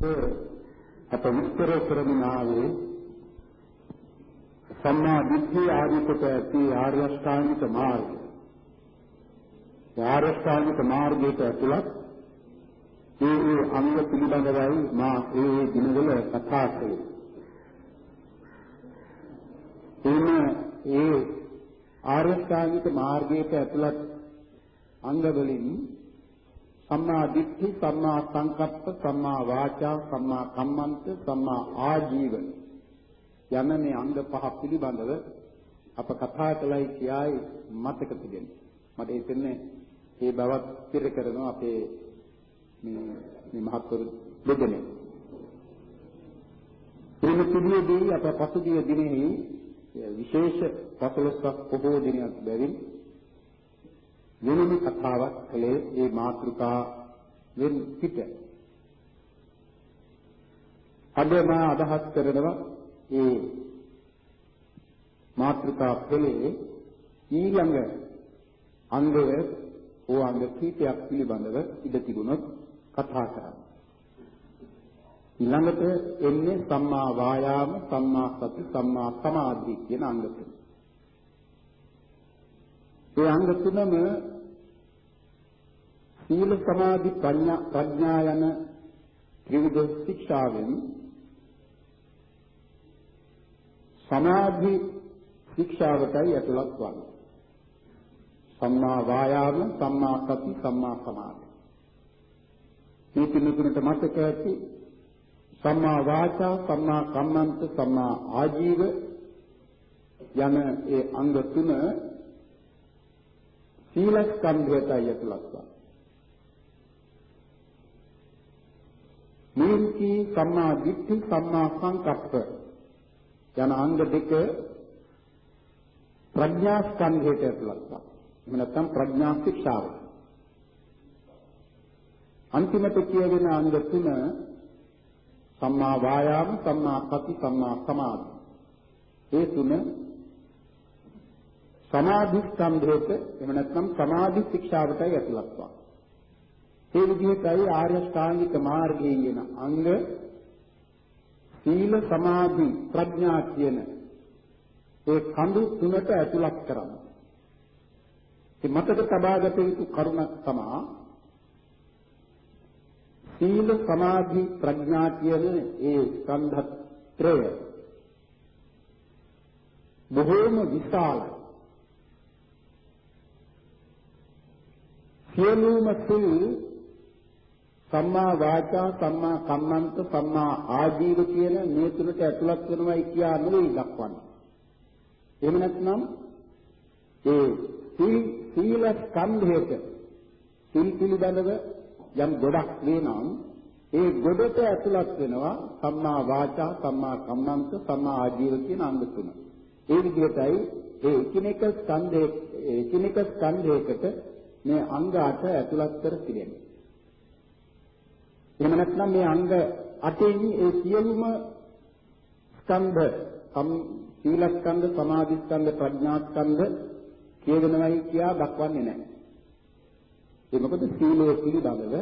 අප විස්තර කරමින් ආවේ සම්මා දිට්ඨිය ආදී කොට ඇති ආර්ය අෂ්ටාංගික මාර්ගය. ආර්ය අෂ්ටාංගික මාර්ගයට ඇතුළත් ඒ ඒ අංග පිළිබඳවයි මා ඒ ඒ දිනවල කතා කළේ. එන්න ඒ ආර්ය අෂ්ටාංගික මාර්ගයට ඇතුළත් අංග වලින් සම්මා දිට්ඨි සම්මා සංකප්ප සම්මා වාචා සම්මා කම්මන්ත සම්මා ආජීව යන මේ අංග පහ පිළිබඳව අප කතා කළයි කියයි මතක තිබෙනවා. මට හිතෙන්නේ ඒ බවත් පිර කරනවා අපේ මේ මේ මහත්වරු දෙදෙනෙක්. මේ පිළියේදී අප පසුගිය දිනෙහි විශේෂ පසළොස්වක් පොහෝ දිනයක් බැවින් වෙනම කතාවක් කළේ ඒ මාතෘකා වෙන් පිට. අද මා අදහස් කරනවා ඒ මාතෘකා පෙළේ ඊළඟ අංගය ඕ අංග කීපයක් පිළිබඳව ඉඳ තිබුණොත් කතා කරන්න. ඊළඟට එන්නේ සම්මා වායාම, සම්මා සති, සම්මා සමාධි කියන අංග තුන. ඒ අංග තුනම සීල සමාධි ප්‍රඥා ප්‍රඥා යන ත්‍රිවිධ ශික්ෂාවෙන් සමාධි ශික්ෂාවටයි ඇතුළත් වන්නේ. සම්මා වායාම, සම්මා සති, සම්මා සමාධි. මේ තුනකට මතක ඇති සම්මා වාචා, සම්මා කම්මන්ත, සම්මා ආජීව යන ඒ අංග තුන සීලස්කන්ධයටයි ඇතුළත් වන්නේ. මේකී සම්මා දිට්ඨි සම්මා සංකප්ප යන අංග දෙක ප්‍රඥා ස්කන්ධයට ඇතුළත් වනවා. එහෙම නැත්නම් ප්‍රඥා ශික්ෂාව. අන්තිමට කියවෙන අංග තුන සම්මා වායාම, සම්මා සති, සම්මා සමාධි. ඒ තුන සමාධි ස්කන්ධයට එහෙම නැත්නම් සමාධි ශික්ෂාවටයි ඇතුළත් වනවා. ඒ විදිහටයි ආර්ය ශ්‍රාංගික මාර්ගයේ කියන අංග සීල සමාධි ප්‍රඥා කියන ඒ කඳු තුනට ඇතුළත් කරනවා. ඒ මතක තබාගත යුතු කරුණක් තමයි සීල සමාධි ප්‍රඥා කියන ඒ ස්කන්ධත්‍රය බොහෝම විශාලයි. සියලුම සිල් සම්මා වාචා සම්මා කම්මන්ත සම්මා ආජීව කියන මේ තුනට ඇතුළත් වෙනවයි කියා නෙවෙයි දක්වන්නේ. එහෙම නැත්නම් ඒ සීල ස්කන්ධයට සිල් පිළිබඳව යම් ගොඩක් වෙනම් ඒ ගොඩට ඇතුළත් වෙනවා සම්මා වාචා සම්මා කම්මන්ත සම්මා ආජීව කියන අංග තුන. ඒ විදිහටයි ඒ එකිනෙක ස්කන්ධයේ එකිනෙක ස්කන්ධයකට මේ අංග 8 ඇතුළත් කර තිබෙනවා. එහෙම නැත්නම් මේ අංග 8 ඒ සියලුම ස්කන්ධ සීලස්කන්ධ, සමාධිස්කන්ධ, ප්‍රඥාස්කන්ධ කියවෙනවයි කියා දක්වන්නේ නැහැ. ඒ මොකද සීලය පිළිබඳව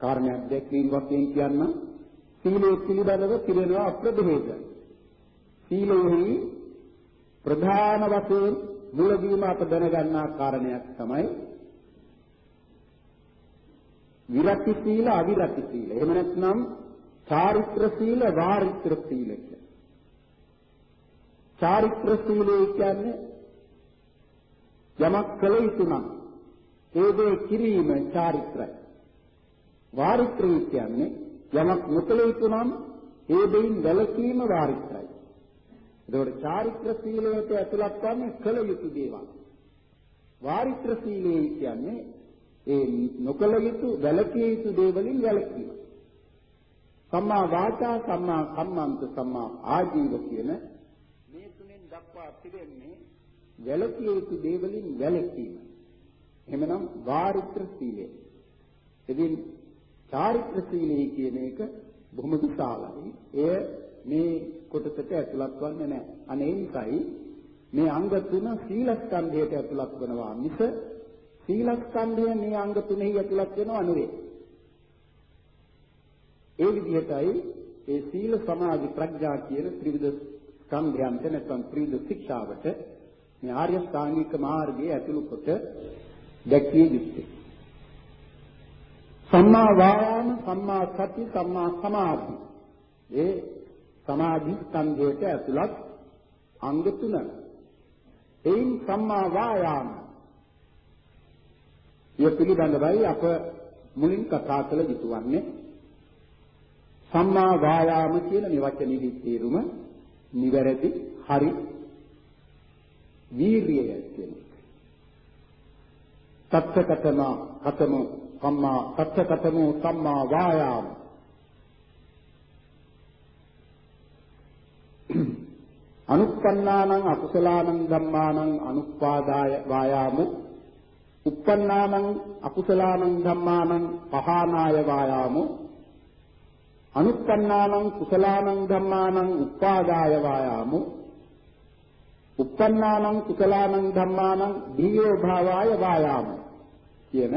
කාරණයක් දැක්වීම වශයෙන් කියන්න සීලය පිළිබඳව පිළිනවා අප්‍රභේද. සීලෙහි ප්‍රධාන වශයෙන් මුලදීම අප දැනගන්නා කාරණයක් තමයි විරති සීල අවිරති සීල. එහෙම නැත්නම් චාරිත්‍ර සීල වාරිත්‍ර සීල කියලා. චාරිත්‍ර සීලය කියන්නේ යමක් කළ යුතු නම් ඒ දේ කිරීම චාරිත්‍රයි. වාරිත්‍රය කියන්නේ යමක් නොකළ යුතු නම් ඒ දෙයින් වැළකීම වාරිත්‍රයි. එතකොට චාරිත්‍ර සීලයට ඇතුළත් වන්නේ කළ යුතු දේවල්. වාරිත්‍ර සීලය කියන්නේ ඒ නොකල යුතු වැළකී යුතු දේවලින් වැළකීම. සම්මා වාචා සම්මා කම්මන්ත සම්මා ආජීව කියන මේ තුනෙන් දක්වා තිබෙන්නේ වැළකී යුතු දේවලින් වැළකීම. එහෙමනම් වාරිත්‍ර සීලය. ඉතින් චාරිත්‍ර සීලය කියන එක බොහොම විශාලයි. එය මේ කොටසට ඇතුළත් වන්නේ නැහැ. අනේ නිසායි මේ අංග තුන සීලස්කන්ධයට ඇතුළත් වෙනවා මිස සීලස්කන්ධය මේ අංග තුනෙහි ඇතුළත් වෙනව නෙවෙයි. ඒ විදිහටයි ඒ සීල සමාධි ප්‍රඥා කියන ත්‍රිවිධ ස්කන්ධයන්ට නැත්නම් ත්‍රිවිධ ශික්ෂාවට මේ ආර්ය ස්ථානික මාර්ගයේ ඇතුළු කොට දැක්විය යුත්තේ. සම්මා වායාම සම්මා සති සම්මා සමාධි ඒ සමාධි ස්කන්ධයට ඇතුළත් අංග තුන. එයින් සම්මා වායාම ය පිළිබඳවයි අප මුලින් කතා කළ යුතු වන්නේ සම්මා වායාම කියන මේ වචනේ තේරුම නිවැරදි හරි වීරිය කියන එක. සත්‍යකතම කතම සම්මා සත්‍යකතමෝ සම්මා වායාම අනුප්පන්නානං අකුසලානං ධම්මානං අනුපාදාය වායාමු uppannānaṁ akusalaanaṁ dhammānaṁ pahānāya vāyāmo anuppannānaṁ kusalaanaṁ dhammānaṁ uppādāya vāyāmo uppannānaṁ kusalaanaṁ dhammānaṁ dīyo bhāvāya vāyāmo කියන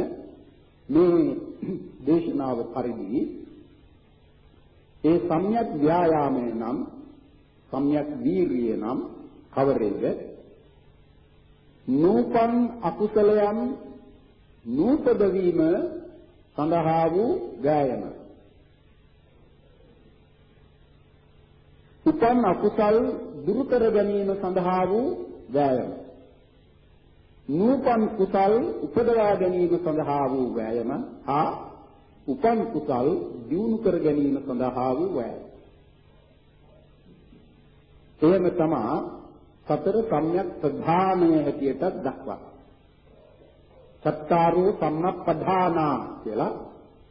මේ දේශනාව පරිදි ඒ සම්‍යක් ව්‍යායාමය නම් සම්‍යක් වීරිය නම් කවරේද? නූපන් අකුසලයන් නූපද වීම සඳහා වූ ගායම. උපන් අකුසල් දුරු කර ගැනීම සඳහා වූ ගායම. නූපන් කුසල් උපදවා ගැනීම සඳහා වූ වෑයම හා උපන් කුසල් දියුණු කර ගැනීම සඳහා වූ වෑයම. එහෙම තමා සතර සම්‍යක් ප්‍රධානය හැටියට දක්වනවා. සත්තාරෝ සම්මප්පධානා කියලා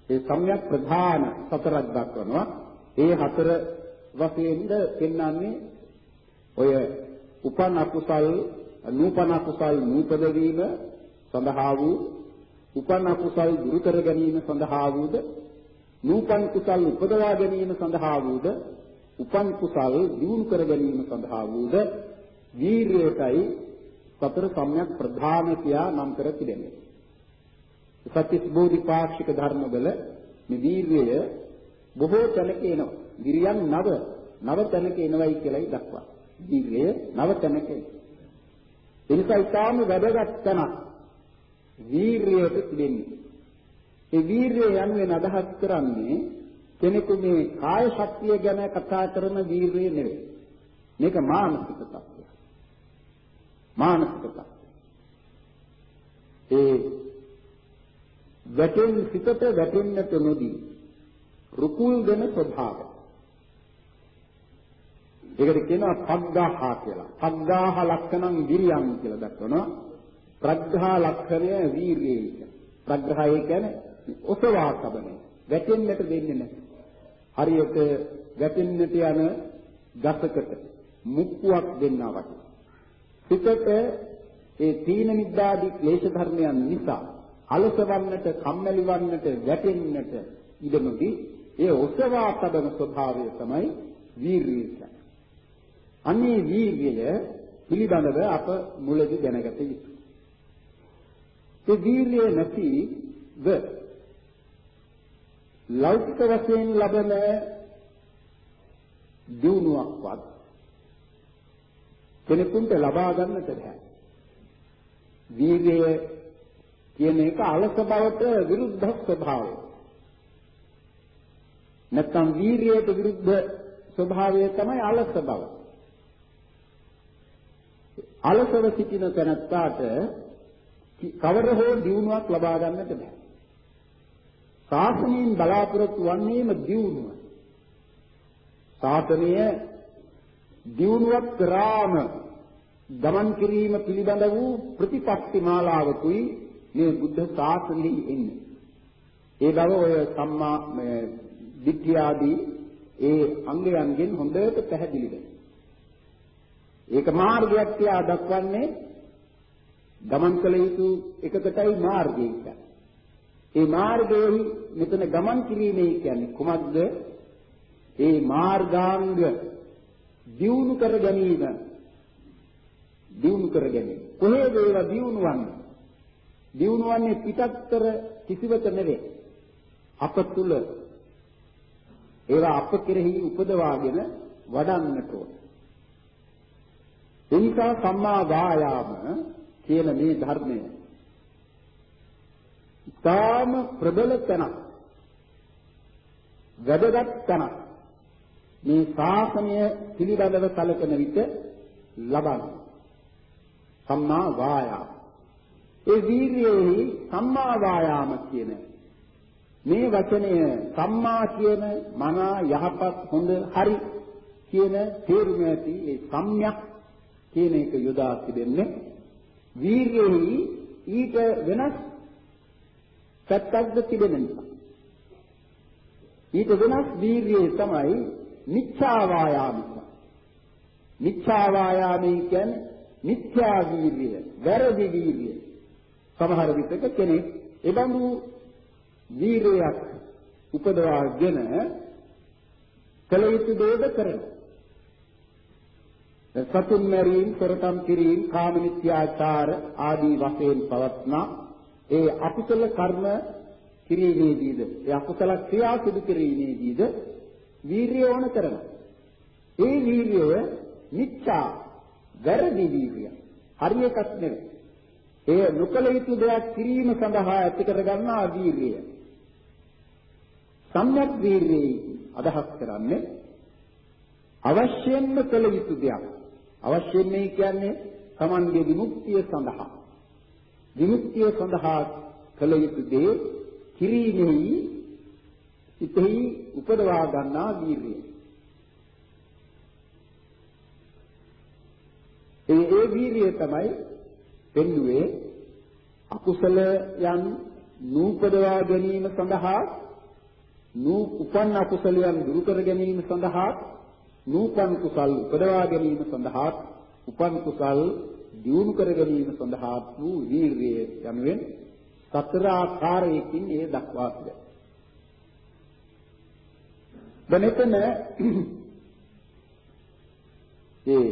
ඒ සම්‍යක් ප්‍රධාන සතරක් දක්වනවා. ඒ හතර වශයෙන්ද පෙන්වන්නේ ඔය උපන් අකුසල් නූපන අකුසල් නූපද වීම සඳහා වූ උපන් අකුසල් දුරු කර ගැනීම සඳහා වූද නූපන් කුසල් උපදවා ගැනීම සඳහා වූද උපන් කුසල් දියුණු කර ගැනීම සඳහා වූද වීරියටයි සතර සම්‍යක් ප්‍රධාන කියා නම් කර තිබෙනවා. සත්‍විස් බෝධිපාක්ෂික ධර්මවල මේ වීරිය බොහෝ තැනක එනවා. විරියන් නව නව තැනක එනවයි කියලායි දක්වා. වීරිය නව තැනක එනවා. ඒ නිසා ඊටාම වැදගත් තැනක් වීරියට තිබෙන්නේ. ඒ වීරිය යනුවෙන් අදහස් කරන්නේ කෙනෙකු මේ කාය ශක්තිය ගැන කතා කරන වීරිය නෙවෙයි. මේක මානසික තත්ත්වයක්. මානසික තත්ත්වය. ඒ වැටෙන් සිතට වැටෙන්නට නොදී රුකුල් දෙන ස්වභාවය. ඒකට කියනවා පග්ගාහ කියලා. පග්ගාහ ලක්ෂණං විරියං කියලා දක්වනවා. ප්‍රග්ඝා ලක්ෂණය වීර්යය කියලා. ප්‍රග්ඝාය කියන්නේ ඔසවා තබන. වැටෙන්නට දෙන්නේ නැහැ. හරියට වැටෙන්නට යන ගසකට මුක්කුවක් දෙන්නා වගේ. සිතට ඒ තීන මිද්දාදී ක්ලේශ ධර්මයන් නිසා අලසවන්නට, කම්මැලි වන්නට, වැටෙන්නට ඉඩමදී ඒ ඔසවා තබන ස්වභාවය තමයි වීරිය කියන්නේ. අන්නේ වීර්යය පිළිබඳව අප මුලදී දැනගත යුතුයි. ඒ වීර්යය නැතිව ලෞකික වශයෙන් ලබන දියුණුවක්වත් කෙනෙකුට ලබා ගන්නට බෑ. වීර්යය කියන එක අලස බවට විරුද්ධ ස්වභාවය. නැත්නම් වීර්යයට විරුද්ධ ස්වභාවය තමයි අලස බව. අලසව සිටින තැනත්තාට කවර හෝ දියුණුවක් ලබා ගන්නට බෑ. ශාසනයෙන් බලාපොරොත්තු වන්නේම දියුණුව. ශාසනය දියුණුවක් කරාම ගමන් කිරීම පිළිබඳ වූ ප්‍රතිපත්ති මාලාවකුයි මේ බුද්ධ ශාසනයෙහි එන්නේ. ඒ බව ඔය සම්මා දිට්ඨියාදී ඒ අංගයන්ගෙන් හොඳට පැහැදිලි වෙනවා. ඒක මාර්ගයක් කියලා දක්වන්නේ ගමන් කළ යුතු එකකටයි මාර්ගය කියන්නේ. ඒ මාර්ගයේ මෙතන ගමන් කිරීමේ කියන්නේ කුමක්ද? ඒ මාර්ගාංග දියුණු කර ගැනීම. දියුණු කර ගැනීම. කොහේද ඒවා දියුණුවන්නේ දියුණුවන්නේ පිටත්තර කිසිවක නෙවේ අප තුල. ඒවා අප කෙරෙහි උපදවාගෙන වඩන්නට ඕන. එනිසා සම්මා වායාම කියන මේ ධර්මය ඊටාම ප්‍රබල තැනක්. වැදගත් තැනක්. මේ ශාසනය පිළිබඳව කලකන විට ලබන සම්මා වායාම ඒ වීර්යයේ සම්මා වායාම කියන මේ වචනය සම්මා කියන මනා යහපත් හොඳ හරි කියන තේරුම ඇති ඒ සම්‍යක් කියන එක යොදා තිබෙන්නේ වීර්යෙහි ඊට වෙනස් පැත්තක්ද තිබෙන නිසා. ඊට වෙනස් වීර්යය තමයි මිච්ඡා වායාමික. මිච්ඡා වායාමී කියන්නේ මිත්‍යා වීර්යය, වැරදි වීර්යය. සමහර විටක කෙනෙක් එබඳු වීරයක් උපදවාගෙන කල යුතු දේද කරනවා. සතුන් මැරීම, සොරකම් කිරීම, කාම මිත්‍යාචාර ආදී වශයෙන් පවත්නා ඒ අකුසල කර්ම කිරීමේදීද, ඒ අකුසල ක්‍රියා සිදු කිරීමේදීද වීරිය ඕන කරනවා. ඒ වීරිය මිච්ඡා වැරදි වීරිය. හරි එකක් නෙවෙයි. ඒ නොකල යුතු දෙයක් කිරීම සඳහා ඇති කර ගන්නා වීරිය. සම්‍යක් වීරියේ අදහස් කරන්නේ අවශ්‍යයෙන්ම කළ යුතු දෙයක්. අවශ්‍යයෙන් කියන්නේ Tamange විමුක්තිය සඳහා. විමුක්තිය සඳහා කළ යුතු දේ කිරීමෙහි සිතෙහි උපදවා ගන්නා වීරිය. ඒ ඒ වීරිය තමයි පෙන්වුවේ අකුසලයන් නූපදවා ගැනීම සඳහා නූ උපන් අකුසලයන් දුරු කර ගැනීම සඳහා නූපන් කුසල් උපදවා ගැනීම සඳහා උපන් කුසල් දියුණු කර ගැනීම සඳහා වූ වීරිය යනුවෙන් සතර ආකාරයකින් ඒ දක්වා තිබෙනවා. දැන් ඒ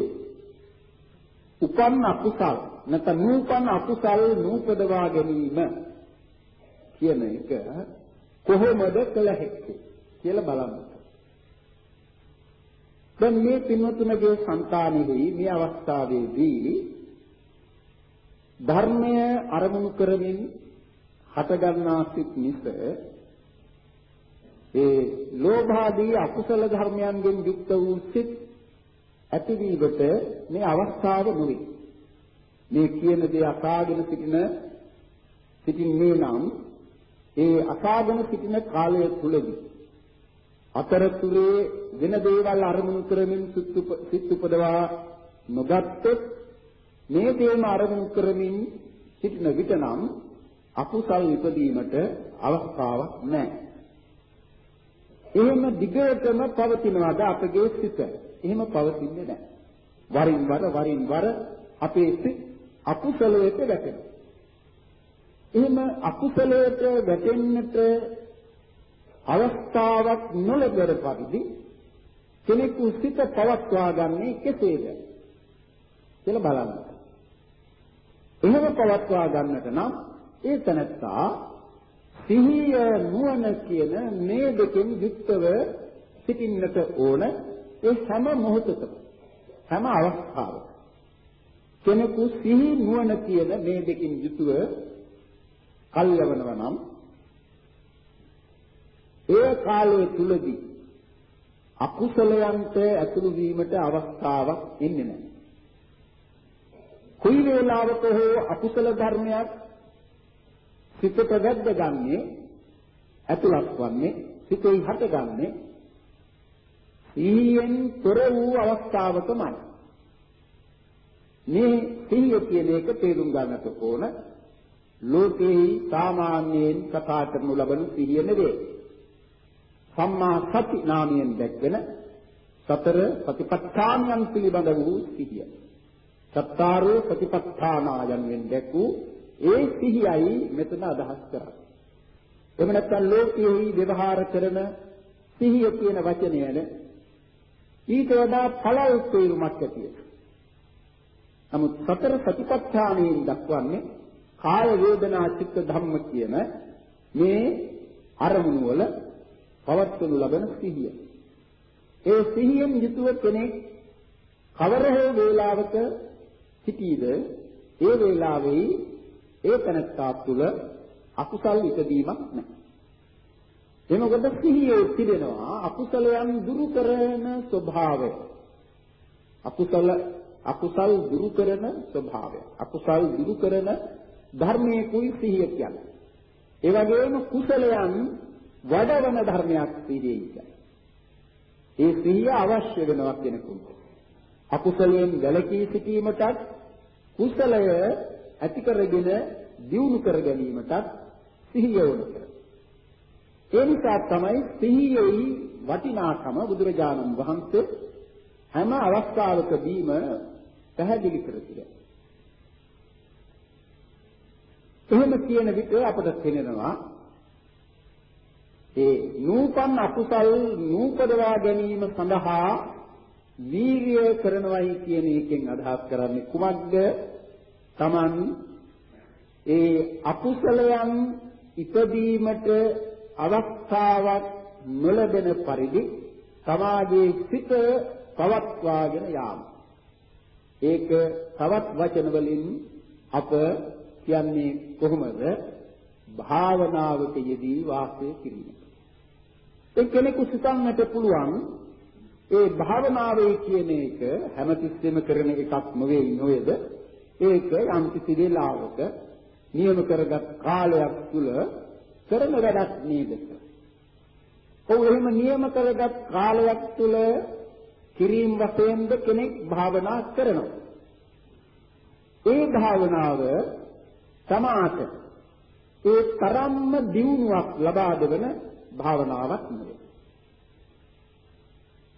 උපන් අකුසල් නැත්නම් නූපන් අකුසල් නූපදවා ගැනීම කියන එක කොහොමද කළ හැක්කේ කියලා බලන්න. දැන් මේ පින්වතුන්ගේ సంతානෙහි මේ අවස්ථාවේදී ධර්මය අරමුණු කරමින් හටගන්නා සිත් මිස ඒ ලෝභාදී අකුසල ධර්මයන්ගෙන් යුක්ත වූ සිත් ඇතිවීමට මේ අවස්ථාව නොවේ. මේ කියන දේ අසාගෙන සිටින සිටින්නේ නම් ඒ අසාගෙන සිටින කාලය තුලදී අතරතුරේ වෙන දේවල් අරමුණු කරමින් සිත් උපදවා නොගත්තොත් මේ දේම අරමුණු කරමින් සිටින විට නම් අකුසල් ඉපදීමට අවස්ථාවක් නැහැ. එහෙම දිගටම පවතිනවාද අපගේ සිත? එහෙම පවතින්නේ නැහැ. වරින් වර වරින් වර අපේ සිත් අකුසලයට වැටෙනවා. එහෙම අකුසලයට වැටෙන්නට අවස්ථාවක් නොලැබෙන පරිදි කෙනෙකු සිත පවත්වා ගන්නේ කෙසේද කියලා බලන්න. එහෙම පවත්වා ගන්නට නම් ඒ තනත්තා සිහිය නුවණ කියන මේ දෙකෙන් යුක්තව සිටින්නට ඕන ඒ හැම මොහොතකම හැම අවස්ථාවක කෙනෙකු සිහි නුවණ කියන මේ දෙකින් යුතුව කල්යවනවා නම් ඒ කාලයේ තුලදී අකුසලයන්ට ඇතුළු වීමට අවස්ථාවක් ඉන්නේ නැහැ. කොයි වේලාවක හෝ අකුසල ධර්මයක් සිතට වැද්දගන්නේ ඇතුළත් වන්නේ සිතේ හටගන්නේ සිහියෙන් තොර වූ අවස්ථාවකමයි. මේ සිහිය කියන එක තේරුම් ගන්නට ඕන ලෝකේ සාමාන්‍යයෙන් කතා කරනු ලබන සිහිය නෙවේ. සම්මා සති නාමයෙන් දැක්වෙන සතර සතිපට්ඨානයන් පිළිබඳ වූ සිහිය. සත්තාරෝ සතිපට්ඨානායන්ෙන් දැක්වූ ඒ සිහියයි මෙතන අදහස් කරන්නේ. එහෙම නැත්නම් ලෝකයේ ව්‍යවහාර කරන සිහිය කියන වචනයන ඊට වඩා පළල් තේරුමක් ඇතියි. නමුත් සතර සතිපට්ඨානයෙන් දක්වන්නේ කාය වේදනා චිත්ත ධම්ම කියන මේ අරමුණු වල පවත්වනු ලබන සිහිය. ඒ සිහියෙන් යුතුව කෙනෙක් කවර හෝ වේලාවක සිටීද ඒ වේලාවේ ඒ තනත්තා තුළ අකුසල් ඉදීමක් නැහැ. එනකොට සිහියේ තිබෙනවා අකුසලයන් දුරු කරන ස්වභාවය. අකුසල අකුසල් දුරු කරන ස්වභාවය. අකුසල් දුරු කරන ධර්මයේ කුයි සිහිය කියන්නේ. ඒ වගේම කුසලයන් වඩවන ධර්මයක් සිහියයි කියන්නේ. ඒ සිහිය අවශ්‍ය වෙනවා කෙනෙකුට. අකුසලයෙන් වැළකී සිටීමටත් කුසලය ඇති කරගෙන දියුණු කර ගැනීමටත් සිහිය වුණ කර. ඒ නිසා තමයි සිහියෙහි වටිනාකම බුදුරජාණන් වහන්සේ හැම අවස්ථාවකදීම පැහැදිලි කර තිබෙනවා. එහෙම කියන විට අපට තේරෙනවා ඒ නූපන් අකුසල් නූපදවා ගැනීම සඳහා වීරිය කරනවයි කියන එකෙන් අදහස් කරන්නේ කුමක්ද? Taman ඒ අකුසලයන් ඉපදීමට අවස්ථාවක් නොලැබෙන පරිදි සමාජයේ සිට පවත්වාගෙන යාම. ඒක තවත් වචන වලින් අප කියන්නේ කොහොමද? භාවනාවක යෙදී වාසය කිරීම. ඒ කෙනෙකු සිතන්නට පුළුවන් ඒ භාවනාවේ කියන එක හැමතිස්සෙම කරන එකක් නෙවෙයි නේද? ඒක යම් කිසි වෙලාවක නියම කරගත් කාලයක් තුල කරන වැඩක් නේද? ඔව් එහෙම නියම කරගත් කාලයක් තුල කිරීම වශයෙන්ද කෙනෙක් භාවනා කරනවා. ඒ භාවනාව සමාත ඒ තරම්ම දියුණුවක් ලබා දෙවන භාවනාවක් නෙවෙයි.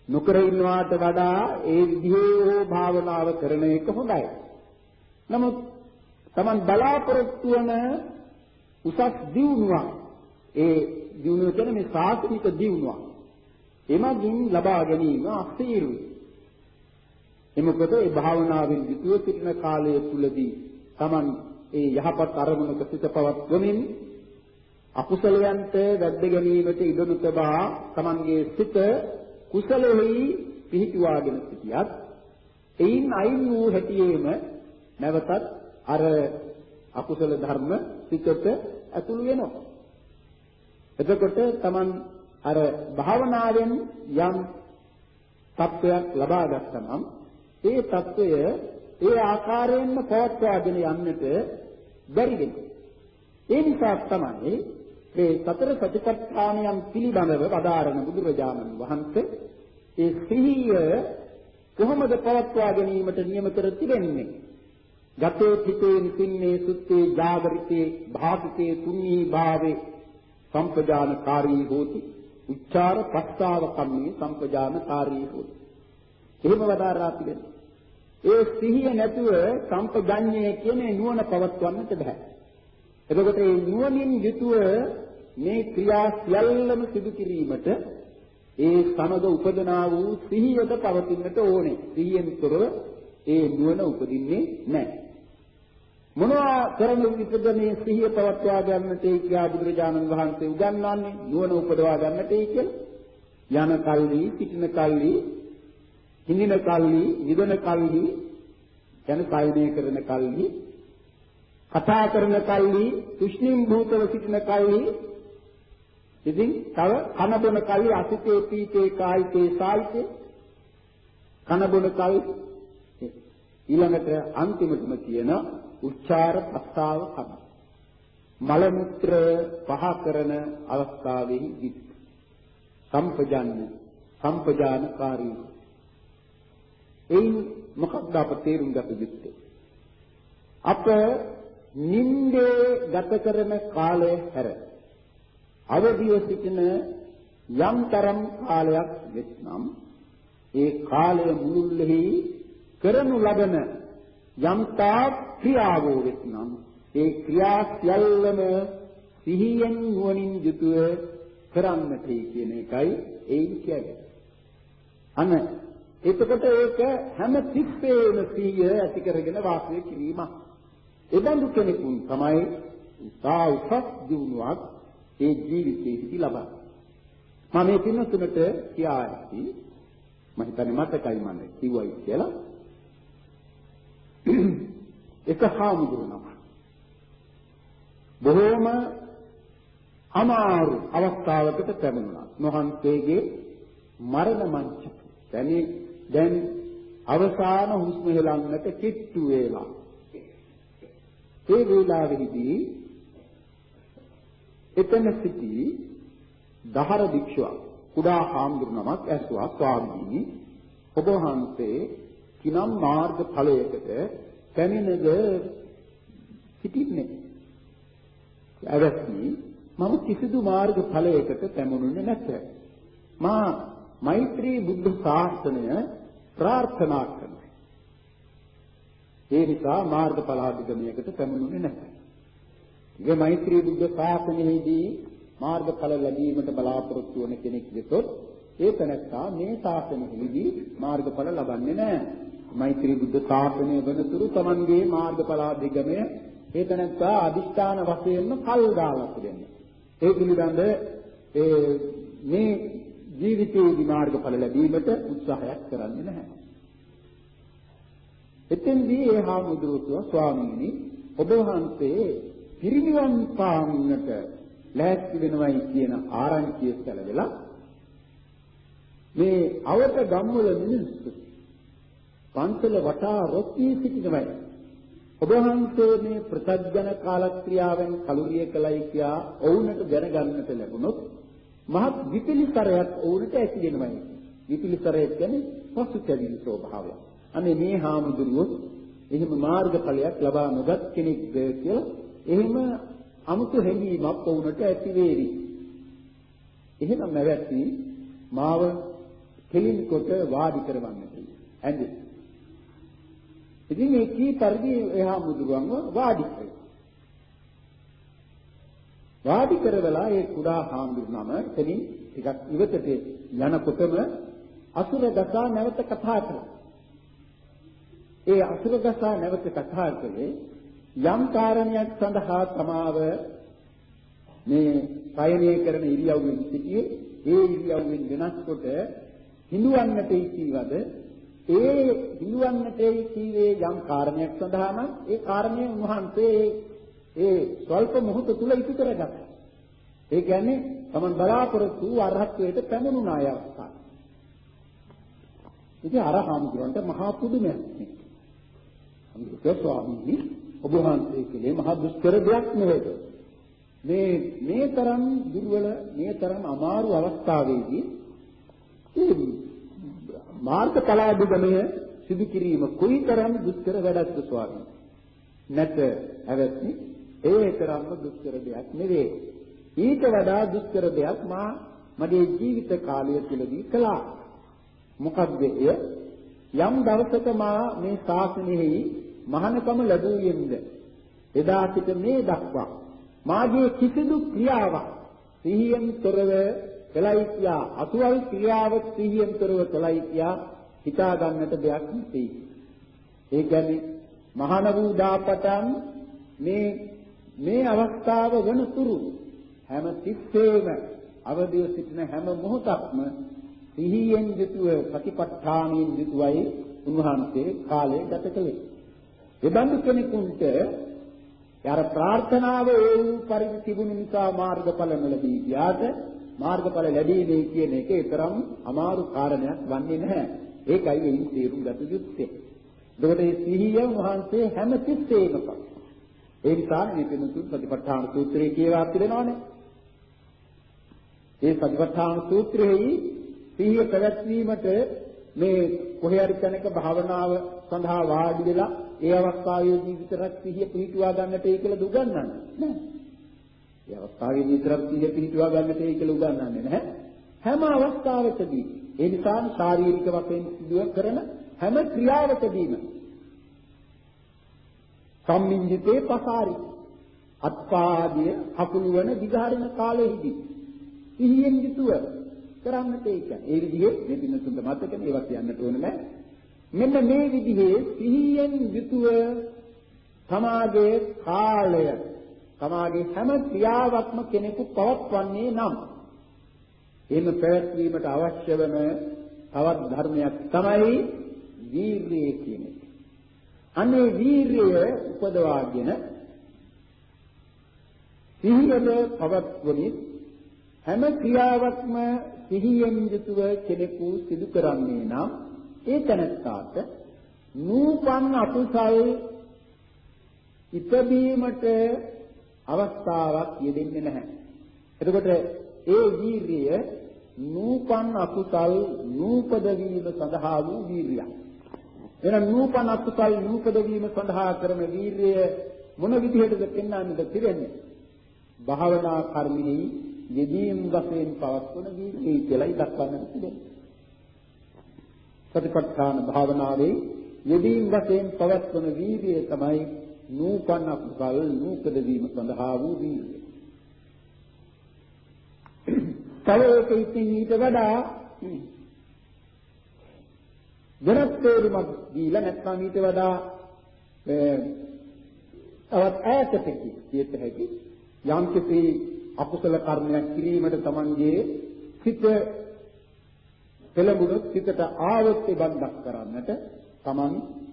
නොකර ඉන්නවාට වඩා ඒ විදිහේ භාවනාව කරන එක හොඳයි. නමුත් Taman බලාපොරොත්තු වන උසස් දියුණුවක් ඒ දියුණුව කියන්නේ මේ සාසනික දියුණුවක්. එමගින් ලබා ගැනීම අසීරුයි. එමකොට ඒ භාවනාවෙන් යුතුව සිටින කාලය තුලදී Taman ඒ යහපත් අරමුණක සිත පවත්වමින් අකුසලයන්ට වැද්ද ගැනීමට ඉඩ නොතබා Tamanගේ සිත කුසලෙහි පිහිටුවාගෙන සිටියත් එයින් අයින් වූ හැටියේම නැවතත් අර අකුසල ධර්ම පිටත ඇතුළු වෙනවා. එතකොට Taman අර භාවනාවෙන් යම් තත්වයක් ලබා ගත්තනම් ඒ తত্ত্বය ඒ ආකාරයෙන්ම පවත්වාගෙන යන්නට බැරි වෙනවා. ඒ නිසා තමයි මේ සතර සතිපට්ඨානයන් පිළිබඳව වදාරන බුදුරජාණන් වහන්සේ ඒ සිහිය කොහොමද පවත්වා ගැනීමට නියම කර තිබෙන්නේ? ගතේ පිටේ නිසින්නේ සුත්තේ ජාගරිතේ භාසිතේ තුන්නී භාවේ සම්පජානකාරී හෝති උච්චාර පස්තාව කම්මේ සම්පජානකාරී හෝති එහෙම වදාරා තිබෙනවා ඒ සිහිය නැතුව සම්පජඤ්ඤය කියන නුවණ පවත්වන්නට බෑ එතකොට මේ නුවණින් යුතුව මේ ක්‍රියා සියල්ලම සිදු කිරීමට ඒ සමග උපදනා වූ සිහියද පවතින්නට ඕනේ. සිහියෙන් තොරව ඒ නුවණ උපදින්නේ නැහැ. මොනවා කරන විටද මේ සිහිය පවත්වා ගන්නට ඒ කියා බුදුරජාණන් වහන්සේ උගන්වන්නේ නුවණ උපදවා ගන්නට ඒ කියලා. යන කල්හි, සිටින කල්හි, හිඳින කල්හි, නිදන කල්හි, යන කල්හි කරන කල්හි, කතා කරන කල්හි, තුෂ්ණිම් භූතව සිටින කල්හි ඉතින් තව කන බොන කල්හි අසිතේ පීතේ කායිතේ සායිතේ කන බොන කල්හි ඊළඟට අන්තිමටම කියන උච්චාර ප්‍රස්තාව කම. මල මුත්‍ර පහ කරන අවස්ථාවෙහි විත්. සම්පජාන්න සම්පජානකාරී. එයින් මොකක්ද අප තේරුම් ගත යුත්තේ? අප නින්දේ ගත කරන කාලය හැර අවදිව සිටින යම්තරම් කාලයක් වෙත්නම් ඒ කාලය මුළුල්ලෙහි කරනු ලබන යම්තා ක්‍රියාවෝ වෙත්නම් ඒ ක්‍රියා සියල්ලම සිහියෙන් නුවණින් යුතුව කරන්නට කියන එකයි ඒ කියන්නේ. අන එතකොට ඒක හැම තිස්සේම සිහිය ඇති කරගෙන වාසය කිරීම. එබඳු කෙනෙකුන් තමයි සා උසස් දිනුවක් ඒ ජීවිතයේදී ලබන්නේ. මම මේ පින්නතුනට කියා ඇති මම හිතන්නේ මතකයි මම කිව්වයි කියලා එක හාමුදුරුවෝ බොහෝම අමාරු අවස්ථාවකට පැමිණුණා. මොහන්සේගේ මරණ මංචක. දැන් දැන් අවසාන හුස්ම හෙලන්නට කිට්ටු වේලා. ඒ වේලාවෙහිදී එතන සිටි දහර භික්ෂුවක් කුඩා හාමුදුරුවමක් ඇසුවා ස්වාමීනි ඔබ වහන්සේ කිනම් මාර්ග ඵලයකට පැමිණද සිටින්නේ අවස්නි මම කිසිදු මාර්ග ඵලයකට පැමුණුනේ නැත. මා මෛත්‍රී බුද්ධ ශාසනය ප්‍රාර්ථනා කරනවා. ඒ නිසා මාර්ගඵල අධිගමයකට පැමුණුනේ නැත. මේ මෛත්‍රී බුද්ධ ශාසනයේදී මාර්ගඵල ලැබීමට බලාපොරොත්තු වන කෙනෙක් වෙතොත් ඒ තැනත්තා මේ ශාසනයෙහිදී මාර්ගඵල ලබන්නේ නැහැ. මෛත්‍රී බුද්ධ ශාසනය වනතුරු Tamanගේ මාර්ගඵල අධිගමය ඒ තැනත්තා අදිෂ්ඨාන වශයෙන්ම කල් දාලා තිබෙනවා. ඒ පිළිබඳ ඒ මේ ජීවිතයේ මාර්ගඵල ලැබීමට උත්සාහයක් කරන්නේ නැහැ. එතෙන්දී ඒ හාමුදුරුවෝ ස්වාමීනි ඔබ වහන්සේ පිරිනිවන් පාන්නට ලෑස්ති වෙනවයි කියන ආරංචිය සැලවෙලා මේ අවත ගම්වල මිනිස්සු පන්සල වටා රොක්කී සිටිනවයි ඔබ වහන්සේ මේ ප්‍රත්‍යඥ කාලක්‍රියාවෙන් කලුරිය කලයි කියා ඔවුන්ට දැනගන්නට ලැබුණොත් මහත් විපිලිසරයක් ඔවුන්ට ඇති වෙනවයි. විපිලිසරය කියන්නේ පසුතැවිලි ස්වභාවය. අනේ මේ හාමුදුරුවෝ එහෙම මාර්ගඵලයක් ලබා නොගත් කෙනෙක්ද කියලා එහෙම අමුතු හැඟීමක් වුණට ඇති වේවි. එහෙම නැවැත්ති මාව කෙලින් කොට වාඩි කරවන්නට. ඇඳේ ඉතින් මේ කී පරිදි එහා මුදුරන්ව වාඩි කරේ. වාඩි කරවලා ඒ කුඩා හාමුදුරුවම එතනින් ටිකක් ඉවතට යනකොටම අසුර ගසා නැවත කතා කළා. ඒ අසුර ගසා නැවත කතා කළේ යම් කාරණයක් සඳහා තමාව මේ පයනය කරන ඉරියව්වෙන් සිටියේ ඒ ඉරියව්වෙන් වෙනස් කොට හිඳුවන්නට ඉතිවද ඒ හිලුවන්නටයි කීවේ යම් කාරණයක් සඳහා නම් ඒ කාරණය උන්වහන්සේ ඒ ස්වල්ප මොහොත තුල ඉටු කරගත්තා. ඒ කියන්නේ තමන් බලාපොරොත්තු වූ අරහත්වයට පැමුණුන අය අවස්ථාව. ඉතින් අරහම්තුන්ට මහා පුදුමයක් නේ. අමිත ස්වාමීනි ඔබ වහන්සේ කලේ මහා දුෂ්කර දෙයක් නෙවෙයි. මේ මේ තරම් දුර්වල මේ තරම් අමාරු අවස්ථාවේදී මාර්ගඵලාභිගමය සිදු කිරීම කොයිතරම් දුෂ්කර වැඩක්ද ස්වාමී නැත ඇවැත්නි. ඒ තරම්ම දුෂ්කර දෙයක් නෙවේ. ඊට වඩා දුෂ්කර දෙයක් මා මගේ ජීවිත කාලය තුළදී කළා. මොකක්ද එය? යම් දවසක මා මේ ශාසනයෙහි මහානකම ලැබුවෙන්ද එදා සිට මේ දක්වා. මාගේ කිසිදු ක්‍රියාවක් සිහියෙන් තොරව කළයි කියා අතුවල් ක්‍රියාවක් සිහියෙන් තොරව කළයි කියා හිතා ගන්නට දෙයක් නැති. ඒ කියන්නේ මහාන වූ දාපතන් මේ මේ අවස්ථාව වෙනතුරු හැම තිස්සෙම අවදිව සිටින හැම මොහොතක්ම සිහියෙන් යුතුව ප්‍රතිපත්තාණයෙන් යුතුවයි උන්වහන්සේ කාලය ගත කළේ. එබඳු කෙනෙකුට යාර ප්‍රාර්ථනාව ඒ වූ පරිදි තිබුණු නිසා මාර්ගඵල නොලැබී ගියාට මාර්ගඵල ලැබීමේ කියන එක තරම් අමාරු කාරණයක් වන්නේ නැහැ. ඒකයි එයින් තේරුම් ගත යුත්තේ. එතකොට මේ සිහිය වහන්සේ හැම තිස්සෙම පස්. ඒ නිසා මේ පිනුතුන් සතිපට්ඨාන සූත්‍රයේ කියවා තිබෙනවානේ. ඒ සතිපට්ඨාන සූත්‍රයේ සිහිය පැවැත්වීමට මේ කොහේ හරි තැනක භාවනාව සඳහා වාඩි වෙලා ඒ අවස්ථාවේදී විතරක් සිහිය පිහිටුවා ගන්නට ඒ කියලා දුගන්නන්නේ නෑ. ඒ අවස්ථාවේ විතරක් සිහිය පිහිටුවා ගන්නට ඒ කියලා උගන්වන්නේ නැහැ. හැම අවස්ථාවකදී ඒ නිසා ශාරීරික වශයෙන් සිදුව කරන හැම ක්‍රියාවකදීම සම්මින්ජිතේ පසාරි අත්පාදිය හකුළු වන දිගහරින කාලෙහිදී සිහියෙන් යුතුව කරන්නට ඒක. ඒ විදිහේ මේ පින්නතුන්ට මතකනේ ඒවා කියන්නට ඕන නෑ. මෙන්න මේ විදිහේ සිහියෙන් යුතුව සමාජයේ කාලය තමාගේ හැම ක්‍රියාවක්ම කෙනෙකු පවත්වන්නේ නම් එහෙම පැවැත්වීමට අවශ්‍ය වන තවත් ධර්මයක් තමයි වීරිය කියන එක. අනේ වීරිය උපදවාගෙන සිහියද පවත්වමින් හැම ක්‍රියාවක්ම සිහියෙන් යුතුව කෙනෙකු සිදු කරන්නේ නම් ඒ තැනත්තාට නූපන් අකුසල් ඉපදීමට අවස්ථාවක් යෙදෙන්නේ නැහැ. එතකොට ඒ වීරිය නූපන් අකුසල් නූපද වීම සඳහා වූ වීරියක්. එහෙනම් නූපන් අකුසල් නූපද වීම සඳහා කරන වීරිය මොන විදිහටද පෙන්වන්නද තිරෙන්නේ? භාවනා කර්මෙහි යෙදීම් වශයෙන් පවත්වන වීර්යය කියලායි දක්වන්නට තිබෙන්නේ. සතිපට්ඨාන භාවනාවේ යෙදීම් වශයෙන් පවත්වන වීර්යය තමයි නූපන් අකුසල් නූපද වීම සඳහා වූ වීර්යය. තව ඒක ඉතින් ඊට වඩා වෙනත් තේරුමක් දීලා නැත්නම් ඊට වඩා තවත් ඈතට කියත හැකි යම් කිසි අකුසල කර්මයක් කිරීමට තමන්ගේ සිත පෙළඹුණොත් සිතට ආවොත් බන්ධක් කරන්නට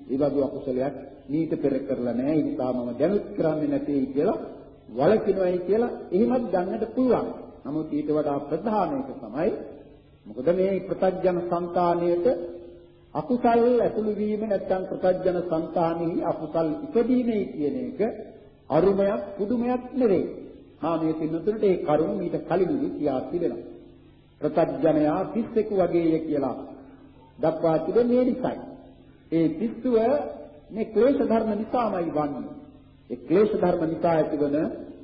ඒ වගේ අකුසලයක් නීත පෙර කරලා නැහැ. ඒ නිසා මම දැනුත් කරන්නේ නැtei කියලා වලකිනවයි කියලා එහෙමත් ගන්නට පුළුවන්. නමුත් ඊට වඩා ප්‍රධාන එක තමයි මොකද මේ ප්‍රත්‍යඥ సంతාණයට අකුසල් ඇතුළු වීම නැත්නම් ප්‍රත්‍යඥ సంతානෙහි අකුසල් ඉපදීමේ කියන එක අරුමයක් පුදුමයක් නෙවෙයි. මා මේ පින්නතුලට ඒ කරුණ මීට කලිනුත් කියා තිබෙනවා. ප්‍රත්‍යඥයා 31 වගේය කියලා දක්වා තිබෙන මේ නිසයි. ඒ 31 මේ ක්ලේශ ධර්ම නිසාමයි වන්නේ. ඒ ක්ලේශ ධර්ම නිසා ඇතිවන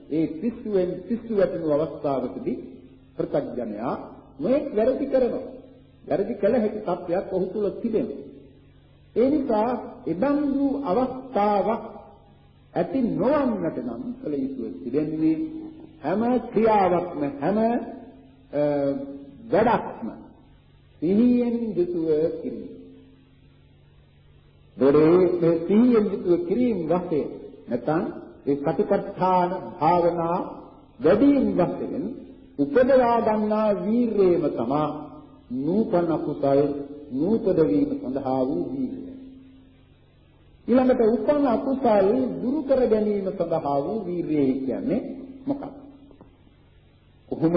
ඒ 31න් 31 වැටෙන අවස්ථාවකදී ප්‍රත්‍යඥයා මේ වැරදි කරනවා. වැරදි කළ හැකි තත්වයක් ඔහු තුල තිබෙනවා. ඒ නිසා එබඳු අවස්ථාවක් ඇති නොවන්නට නම් කළ යුතු තිබෙන්නේ හැම ක්‍රියාවක්ම හැම වැඩක්ම සිහියෙන් යුතුව කිරීම. දොරේ මේ සිහියෙන් යුතුව කිරීම වශයෙන් නැත්නම් ඒ සතිපට්ඨාන භාවනා වැඩිම වශයෙන් උපදවා ගන්නා වීරයේම තමා නූපන කුසල් නූපද වීම සඳහා වූ වීර්යය. ඊළඟට උපන් අකුසල් දුරු කර ගැනීම සඳහා වූ වීර්යය කියන්නේ මොකක්ද? කොහොම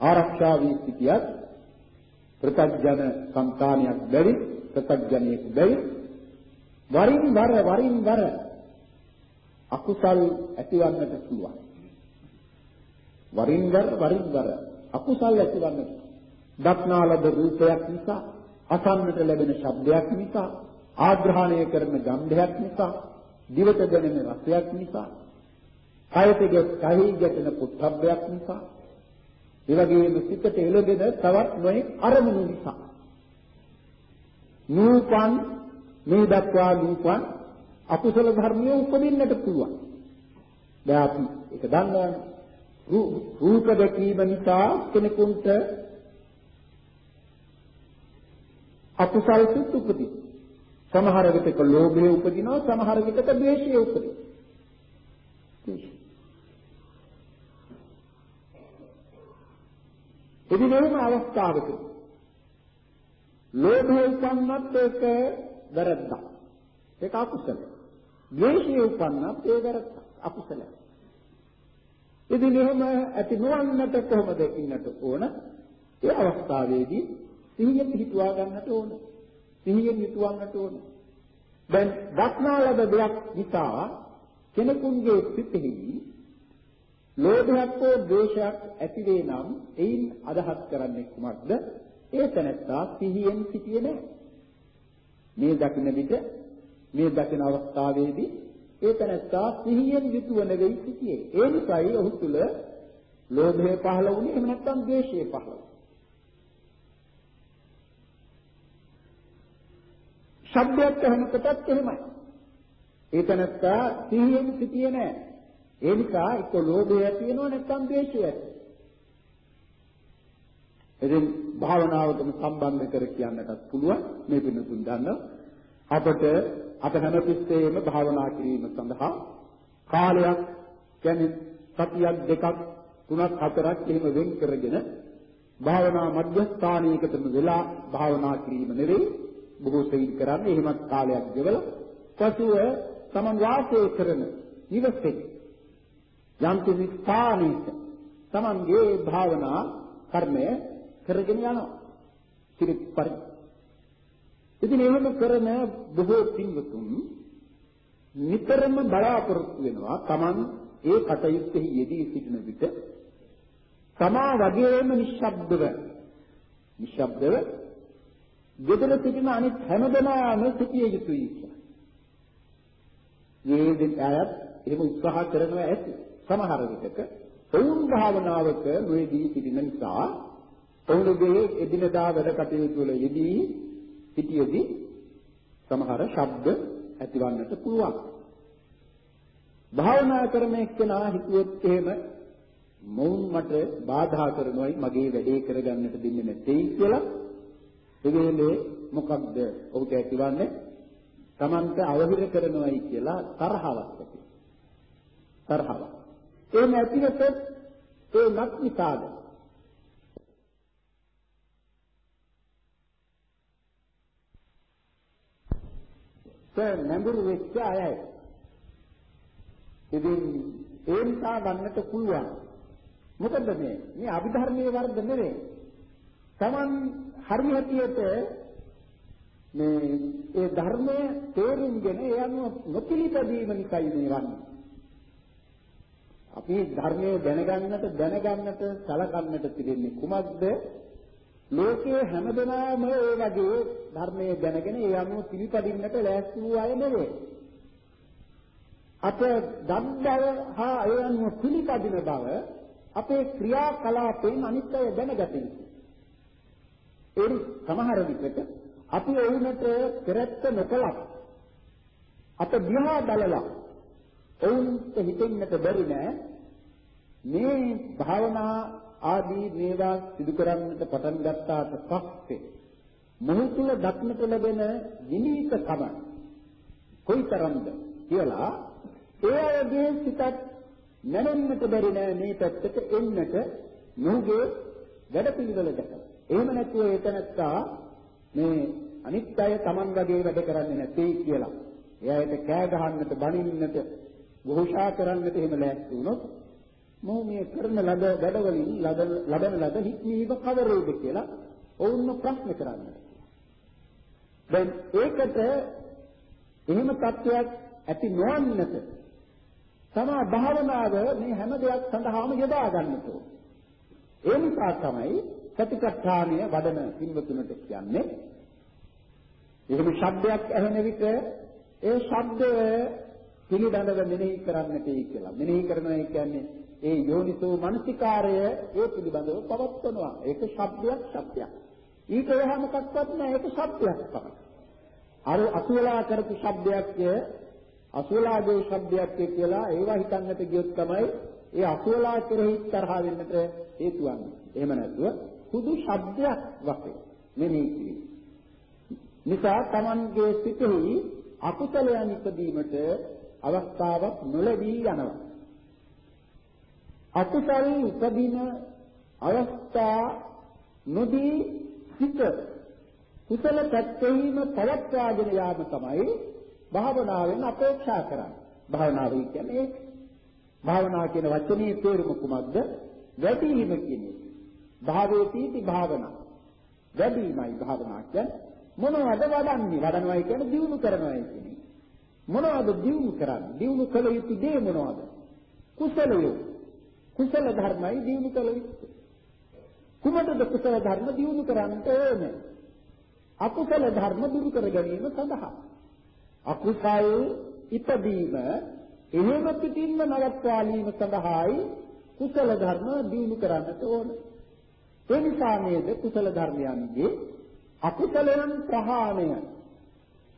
ආරක්ෂා වී සිටියත් ප්‍රත්‍යඥ සංකානියක් බැරි ප්‍රත්‍යඥයෙක් බැරි වරින් වර වරින් වර අකුසල් ඇතිවන්නට පුළුවන්. වරින් වර වරින් වර අකුසල් ඇතිවන්නට දක්නා ලද රූපයක් නිසා අසන්නට ලැබෙන ශබ්දයක් නිසා ආග්‍රහණය කරන ගන්ධයක් නිසා දිවට දැනෙන රසයක් නිසා කයට කහි ගැටෙන පුත්තබ්බයක් නිසා ඒ වගේම සිතට එළදෙන තවත් නොයෙක් අරමුණු නිසා. නූපන් මේ දක්වා නූපන් අකුසල ධර්මිය උපදින්නට පුළුවන්. දැන් අපි ඒක දන්නවනේ. රූප දැකීම නිසා කෙනෙකුට අකුසල් සිත් උපදී. සමහර විටක ලෝභය උපදිනවා සමහර විටක ද්වේෂය උපදිනවා. එදිනෙම අවස්ථාවක ලෝභය උපන්නත් ඒක වැරද්දක්. ඒක අකුසල. ද්වේෂය උපන්නත් ඒ වැරද්දක් අකුසලයි. ඉතින් එහෙම ඇති නොවන්නට කොහොමද ඉන්නට ඕන? ඒ අවස්ථාවේදී සිහිය පිහිටුවා ගන්නට ඕන. සිහියෙන් යුතුවන්නට ඕන. දැන් දක්නා ලද දෙයක් නිසා කෙනෙකුගේ සිතෙහි ලෝභයක් හෝ ද්වේෂයක් ඇති වේ නම් එයින් අදහස් කරන්නේ කුමක්ද? ඒ තැනත්තා සිහියෙන් සිටියේ නැහැ. මේ දකින්න විට මේ දකින අවස්ථාවේදී ඒ තැනත්තා සිහියෙන් යුතුව නෙවෙයි සිටියේ. ඒ නිසායි ඔහු තුල ලෝභය පහළ වුණේ එහෙම නැත්නම් ද්වේෂය පහළ වුණේ. ශබ්දයක් අහනකොටත් එහෙමයි. ඒ තැනත්තා සිහියෙන් සිටියේ නැහැ. ඒ නිසා එක්ක ලෝභය ඇති වෙනවා නැත්නම් ද්වේෂය ඇති. ඉතින් භාවනාවටම සම්බන්ධ කර කියන්නටත් පුළුවන් මේ පින්නතුන් දන්නවා. අපට අප හැම තිස්සෙම භාවනා කිරීම සඳහා කාලයක් කියන්නේ සතියක් දෙකක් තුනක් හතරක් එහෙම වෙන් කරගෙන භාවනා මධ්‍යස්ථානයකටම වෙලා භාවනා කිරීම නෙවෙයි බොහෝ සෙයින් කරන්නේ එහෙමත් කාලයක් ගෙවලා පසුව තමන් වාසය කරන නිවසේ යම් කිසි ස්ථානයක තමන්ගේ භාවනා කර්මය කරගෙන යනවා පිරිත් පරිදි ඉතින් එහෙම කරන බොහෝ පින්වතුන් නිතරම බලාපොරොත්තු වෙනවා තමන් ඒ කටයුත්තෙහි යෙදී සිටින විට තමා වගේම නිශ්ශබ්දව නිශ්ශබ්දව gedara සිටින අනිත් හැමදෙනාම සිටිය යුතුයි කියලා. මේ දෙයත් එහෙම උත්සාහ කරනවා ඇති. සමහර විටක ඔවුන් භාවනාවක නොයේදී සිටින නිසා ඔවුන්ගේ එදිනදා වැඩ කටයුතු වල යෙදී සිටියේදී සමහර ශබ්ද ඇතිවන්නට පුළුවන්. භාවනා කරන එක්කෙනා හිතුවොත් එහෙම මොවුන් මට බාධා කරනොයි මගේ වැඩේ කරගන්නට දෙන්නේ නැtei කියලා එවේලේ මොකක්ද ඔහුට ඇතිවන්නේ? Tamanta අවහිර කරනොයි කියලා තරහවක් ඇති. තරහවක්. ඒ නැතිවෙත ඒ නැත්නිසාද ඒ නැඹුරු වෙච්ච අයයි ඉතින් ඒ නිසා ගන්නට පුළුවන් මොකද මේ මේ අභිධර්මයේ වර්ධ නෙවෙයි. Taman හරි හැටියට මේ ඒ ධර්මයේ තේරුම්ගෙන ඒ අනුව නොපිළිපැදීම නිසායි මේ වන්නේ. අපි ධර්මයේ දැනගන්නට දැනගන්නට සලකන්නට තිබෙන්නේ කුමක්ද? ලෝකයේ හැමදෙනාම ඒ වගේ ධර්මයේ දැනගෙන ඒ අනුව පිළිපදින්නට ලෑස්ති වූ අය නෙවෙයි. අප දබ්බව හා ඒ අනුව පිළිපදින බව අපේ ක්‍රියාකලාපයෙන් අනිත් අය දැනගත යුතුයි. ඒ සමහර විටක අපි වුණට පෙරත්ත නොකලක් අප දිහා බලලා ඔවුන්ට හිතෙන්නට බැරි නෑ මේ භාවනා ආදී මේවා සිදු කරන්නට පටන් ගත්තාට පස්සේ මොහු තුල දක්නට ලැබෙන විනීතකම කොයිතරම්ද කියලා ඒ අයගේ සිතත් නැරෙන්නට බැරි නෑ මේ පැත්තට එන්නට මොහුගේ වැඩපිළිවෙල දැකලා. එහෙම නැතුව එතනත්තා මේ අනිත් අය Taman වගේ වැඩ කරන්නේ නැtei කියලා. එයාට කෑ ගහන්නට, බනින්නට, ගෝෂා කරන්නට එහෙම ලෑස්ති වුණොත් මොහු මේ කරන ලද වැඩවලින් ලබන ලද හික්මීම කවරේද කියලා ඔවුන්ව ප්‍රශ්න කරන්නට. දැන් ඒකට එහෙම තත්වයක් ඇති නොවන්නට තමා භාවනාව මේ හැම දෙයක් සඳහාම යොදා ගන්නට ඕන. ඒ නිසා තමයි සතිපට්ඨානය වඩන පින්වතුන්ට කියන්නේ එහෙම ශබ්දයක් ඇහෙන විට ඒ ශබ්දය පිළිබඳව මෙනෙහි කරන්නටයි කියලා. මෙනෙහි කරනවා කියන්නේ ඒ යෝනිසෝ මනසිකාරය ඒ පිළිබඳව පවත්වනවා. ඒක ශබ්දයක් ශබ්දයක්. ඊට එහා මොකක්වත් නැහැ ඒක ශබ්දයක් තමයි. අර අසුවලා කරපු ශබ්දයක් අසුලාගේ ශබ්දයක් කියලා ඒවා හිතන්නට ගියොත් තමයි ඒ අසුලා කෙරෙහි තරහ වෙන්නට හේතු වන්නේ. එහෙම නැතුව සුදු ශබ්දයක් වශයෙන් මෙනෙහි කිරීම. නිසා Tamanගේ සිතෙහි අකුසලයන් ඉදීමට අවස්ථාවක් නොලැබී යනවා. අකුසල් උපදින අවස්ථා නොදී සිත කුසල පැත්තෙහිම පවත්වාගෙන යාම තමයි භාවනාවෙන් අපේක්ෂා කරන්නේ. භාවනාව කියන්නේ ඒක. භාවනාව කියන වචනේ තේරුම කුමක්ද? වැඩිම කියන එක. භාවේතිති භාවනා. වැඩිමයි භාවනා කියන්නේ මොනවද වඩන්නේ? වඩනවායි කියන්නේ දියුණු කරනවායි කියන්නේ. මොනවද දියුණු කරන්නේ? දියුණු කළ යුතු දේ මොනවද? කුසලය. කුසල ධර්මයි දියුණු කළ යුත්තේ. කුමටද කුසල ධර්ම දියුණු කරන්නට ඕනේ? අකුසල ධර්ම දුරු කර ගැනීම සඳහා. අකුසල් ඉපදීම එහෙම පිටින්ම නවත්වාලීම සඳහායි කුසල ධර්ම දිනු කරන්නට ඕන. ඒ නිසා නේද කුසල ධර්මයන්ගේ අකුසලයන් ප්‍රහාණය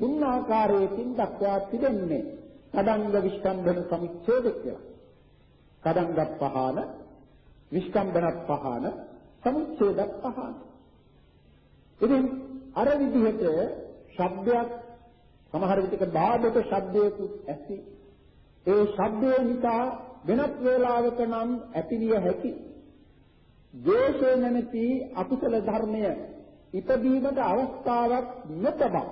තුන් ආකාරයකින් දක්වා තිබෙන්නේ. කඩංග විස්කම්බන සමුච්ඡේද කියලා. කඩංග පහන, විස්කම්බන පහන, සමුච්ඡේද පහන. ඉතින් අර විදිහට ශබ්දයක් සමහර විටක බාධක ශබ්දයකුත් ඇති. ඒ ශබ්දය නිසා වෙනත් වේලාවක නම් ඇතිවිය හැකි ද්වේෂය නැමැති අකුසල ධර්මය ඉපදීමට අවස්ථාවක් නොතබා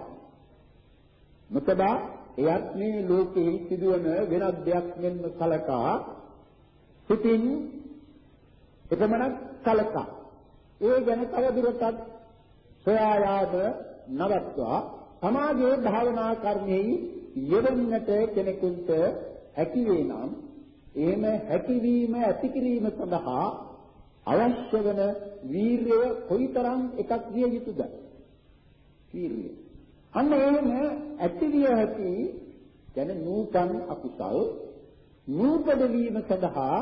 නොතබා එයත් මේ ලෝකෙහි සිදුවන වෙනත් දෙයක් මෙන්ම සලකා සිතින් එපමණක් සලකා ඒ ගැන තවදුරටත් සොයා යාම නවත්වා සමාජයේ භාවනා කර්මෙහි යෙදෙන්නට කෙනෙකුට හැකි වේ නම් එහෙම හැකියවීම ඇති කිරීම සඳහා අවශ්‍ය වන වීරිය කොයිතරම් එකක් විය යුතුද? වීරිය. අන්න එහෙම ඇතිවිය හැකි දැන නූපන් අකුසල් නූපද වීම සඳහා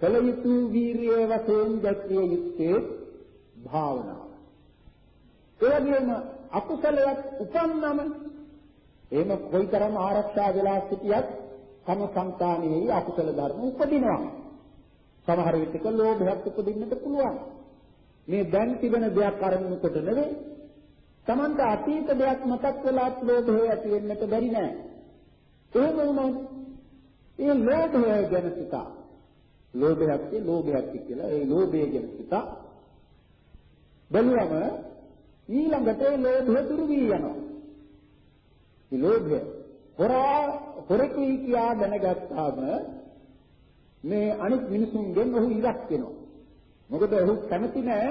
කල යුතු වීරිය වශයෙන් දැක්විය යුත්තේ භාවනාව. එවැගේම අකුසලයක් උපන්නම එහෙම කොයිතරම් ආරක්ෂා වෙලා සිටියත් තම సంతානෙහි අකුසල ධර්ම උපදිනවා. සමහර විටක ලෝභයක් උපදින්නට පුළුවන්. මේ දැන් තිබෙන දෙයක් අරමුණු කොට නෙවෙයි. Tamanta අතීත දෙයක් මතක් වෙලාත් ලෝභය ඇති වෙන්නට බැරි නෑ. එහෙම වුණොත් ඒ ලෝභය ගැන සිතා ලෝභයක් කිය ලෝභයක් කියලා ඒ ලෝභය ගැන සිතා බැලුවම ඊළඟට ඒ ලෝභය දුරු වී යනවා. ඒ ලෝභය හොරා හොරකී කියා දැනගත්තාම මේ අනිත් මිනිසුන්ගෙන් ඔහු ඉවත් වෙනවා. මොකද ඔහු කැමති නෑ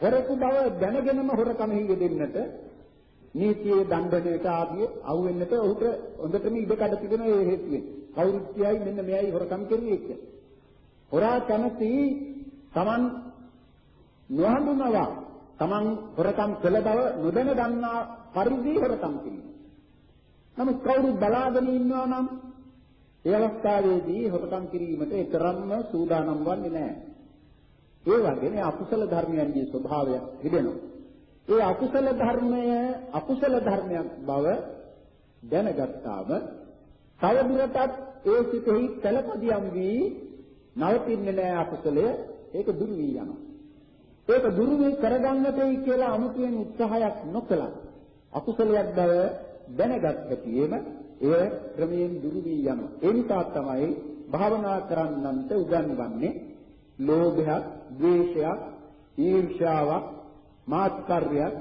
හොරකු බව දැනගෙනම හොරකමෙහි යෙදෙන්නට නීතියේ දණ්ඩනයට ආදී අහුවෙන්නට ඔහුට හොඳටම ඉඩ කඩ තිබෙන ඒ හේතුවෙන්. කවුරුත් කියයි මෙන්න මෙයයි හොරකම් කරුවේ කියලා. හොරා කැමති Taman නොහඳුනවා Taman හොරකම් කළ බව නොදැන ගන්නා පරිදි හොරකම් කිරීම. නමුත් කවුරුත් බලාගෙන ඉන්නවා නම් ඒ අවස්ථාවේදී හොරකම් කිරීමට ඒතරම්ම සූදානම් වන්නේ නැහැ. ඒ වගේනේ අකුසල ධර්මයන්ගේ ස්වභාවය තිබෙනවා. ඒ අකුසල ධර්මය අකුසල ධර්මයක් බව දැනගත්තාම තවදුරටත් ඒ සිතෙහි කලපදියම් වී නවතින්නේ නැහැ අකුසලය ඒක දුරු වී යනවා. ඒක දුරු වී කරගන්නටයි කියලා අමුතුවෙන් උත්සාහයක් නොකළා. අකුසලයක් බව දැනගත් හැටියෙම එය ක්‍රමයෙන් දුරු වී යනවා. ඒ නිසා තමයි භාවනා කරන්නන්ට උගන්වන්නේ ලෝභයක්, ද්වේෂයක්, ඊර්ෂ්‍යාවක්, මාත්කර්යයක්,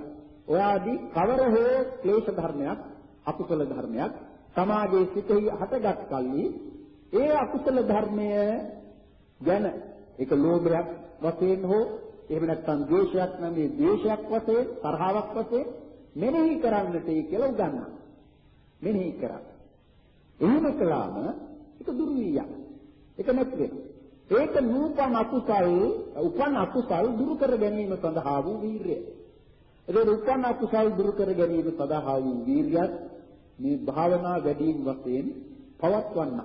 ඔයාදී කවර හෝ ක්ලේශ ධර්මයක්, අකුසල ධර්මයක් සමාජයේ සිටෙහි හටගත් කල්හි ඒ අකුසල ධර්මය ගැන ඒක ලෝභයක් වශයෙන් හෝ එහෙම නැත්නම් ද්වේෂයක් නම් මේ ද්වේෂයක් වශයෙන් තරහාවක් වශයෙන් මෙනෙහි කරන්නටයි කියලා උගන්වනවා. මෙනෙහි කරා. එහෙම කළාම ඒක දුරු විය. ඒක නැති වෙනවා. ඒක නූපන් අකුසල් උපන් අකුසල් දුරු කර ගැනීම සඳහා වූ වීරිය. ඒක උපන් අකුසල් දුරු කර ගැනීම සඳහා වූ වීරියත් මේ භාවනා වැඩිම වශයෙන් පවත්වන්න.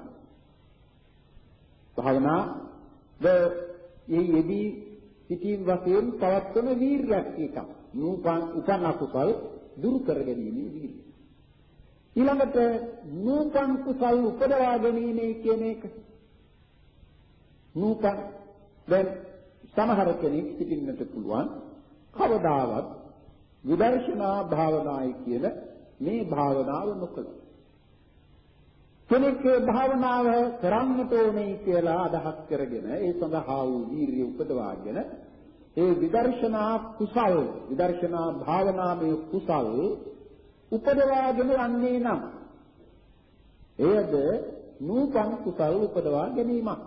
භාවනා ද යෙදී සිටීම් වශයෙන් පවත්වන වීරියක් එකක්. නූපන් උපන් අකුසල් දුරු කර ගැනීම වීරිය. ඊළඟට නූපන් කුසල් උපදවා ගැනීම කියන එක. නූපන් දැන් සමහර කෙනෙක් සිටින්නට පුළුවන් කවදාවත් විදර්ශනා භාවනායි කියන මේ භාවනාව නොකළ. කෙනෙක් භාවනාව කරන්නට ඕනේ කියලා අදහස් කරගෙන ඒ සඳහා වූ වීරිය උපදවාගෙන ඒ විදර්ශනා කුසල් විදර්ශනා භාවනාමය කුසල් උපදවාගෙන යන්නේ නම් එයද නූපන් කුසල් උපදවා ගැනීමක්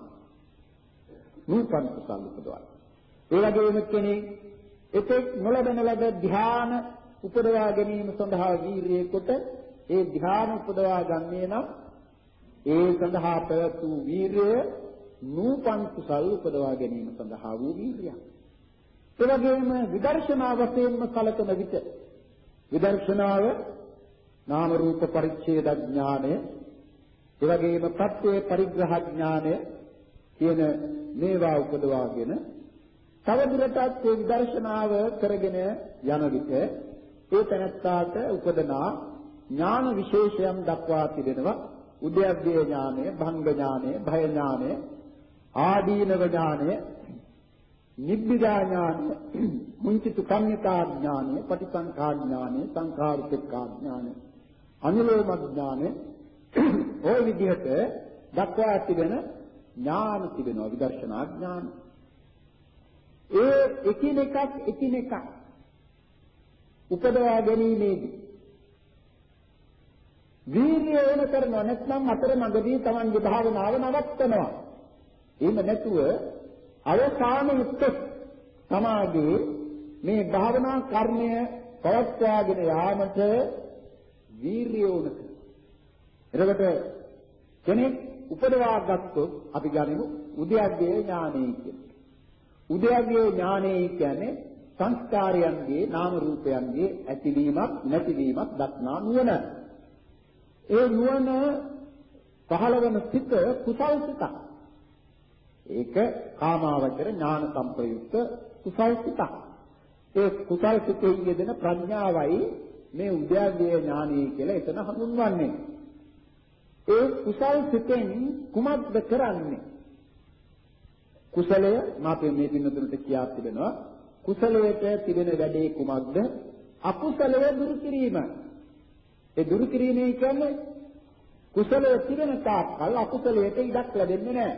නූපන් කුසල් උපදවා ඒ වගේම කෙනෙක් එතෙක් නොලබන ලද ධ්‍යාන උපදවා ගැනීම සඳහා වීරිය කොට ඒ ධ්‍යාන උපදවා ගන්නේ නම් ඒ සඳහා පැවතු වීරිය නූපන් කුසල් උපදවා ගැනීම සඳහා වූ වීරියක්. ඒ වගේම විදර්ශනා වශයෙන්ම කලකන විට විදර්ශනාව නාම රූප පරිච්ඡේද ඥානය ඒ වගේම ප්‍රත්‍ය පරිග්‍රහ ඥානය කියන මේවා උපදවාගෙන තවදුරටත් මේ විදර්ශනාව කරගෙන යන විට ඒ තැනත්තාට උපදනා ඥාන විශේෂයන් දක්වා තිබෙනවා උද්‍යප්පේ ඥානය, භංග ඥානය, භය ඥානය, ආදීනව ඥානය, නිබ්බිදා ඥානය, මුංචිතු කම්මිතා ඥානය, පටිසංඛා ඥානය, සංඛාරුපේක්ඛා ඥානය, අනුලෝම ඥානය ඔය විදිහට දක්වා තිබෙන ඥාන තිබෙනවා විදර්ශනා ඥාන. ඒ එකිනෙකක් එකිනෙකක් උපදවා ගැනීමේදී වීර්යය වෙන කරනවා නැත්නම් අතරමඟදී Tamanගේ භාවනාව නවත්තනවා. එහෙම නැතුව අවසානයේත් සමාධියේ මේ භාවනා කර්මය පවත්වාගෙන යාමට වීර්යය උනක. එතකොට කෙනෙක් උපදවා ගත්තොත් අපි ගනිමු උද්‍යග්ගේ ඥානෙ කියලා. උද්‍යග්ගේ ඥානෙ කියන්නේ සංස්කාරයන්ගේ නාම රූපයන්ගේ ඇතිවීමක් නැතිවීමක් දක්නා නුවණ. ඒ නුවණ පහළවන සිත කුසල් සිතක්. ඒක කාමාවචර ඥාන සම්ප්‍රයුක්ත කුසල් සිතක්. ඒ කුසල් සිතේ යෙදෙන ප්‍රඥාවයි මේ උද්‍යව්‍ය ඥානය කියලා එතන හඳුන්වන්නේ. ඒ කුසල් සිතෙන් කුමක්ද කරන්නේ? කුසලය මාපේ මේ පින්නතුන්ට කියා තිබෙනවා. කුසලයට තිබෙන වැඩේ කුමක්ද? අකුසලය දුරු කිරීම. ඒ දුරු කිරීමේ කියන්නේ කුසලයේ තිබෙන තාක්කල් අකුසලයට ඉඩක් ලැබෙන්නේ නැහැ.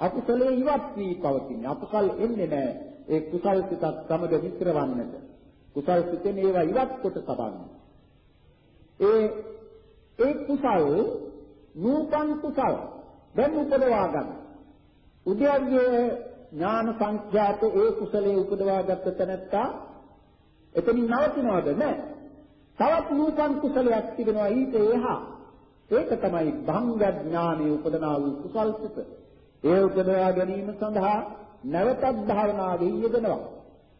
අකුසලයේ ඉවත් වී පවතින. අකුසල් එන්නේ නැහැ. ඒ කුසල් සිතත් සමග විස්තරවන්නට. කුසල් සිතෙන් ඒවා ඉවත් කොට තබන්න. ඒ ඒ කුසල් නූපන් කුසල් දැන් උපදවා ගන්න. උද්‍යව්‍ය ඥාන සංඛ්‍යාත ඒ කුසලයේ උපදවාගත්ත තැනැත්තා එතනින් නවතිනවද නැහැ. තවත් නූපන් කුසලයක් තිබෙනවා ඊට එහා. ඒක තමයි භංග ඥානෙ උපදනා වූ කුසල් සිත. ඒ උපදවා ගැනීම සඳහා නැවතත් භාවනාවේ යෙදෙනවා.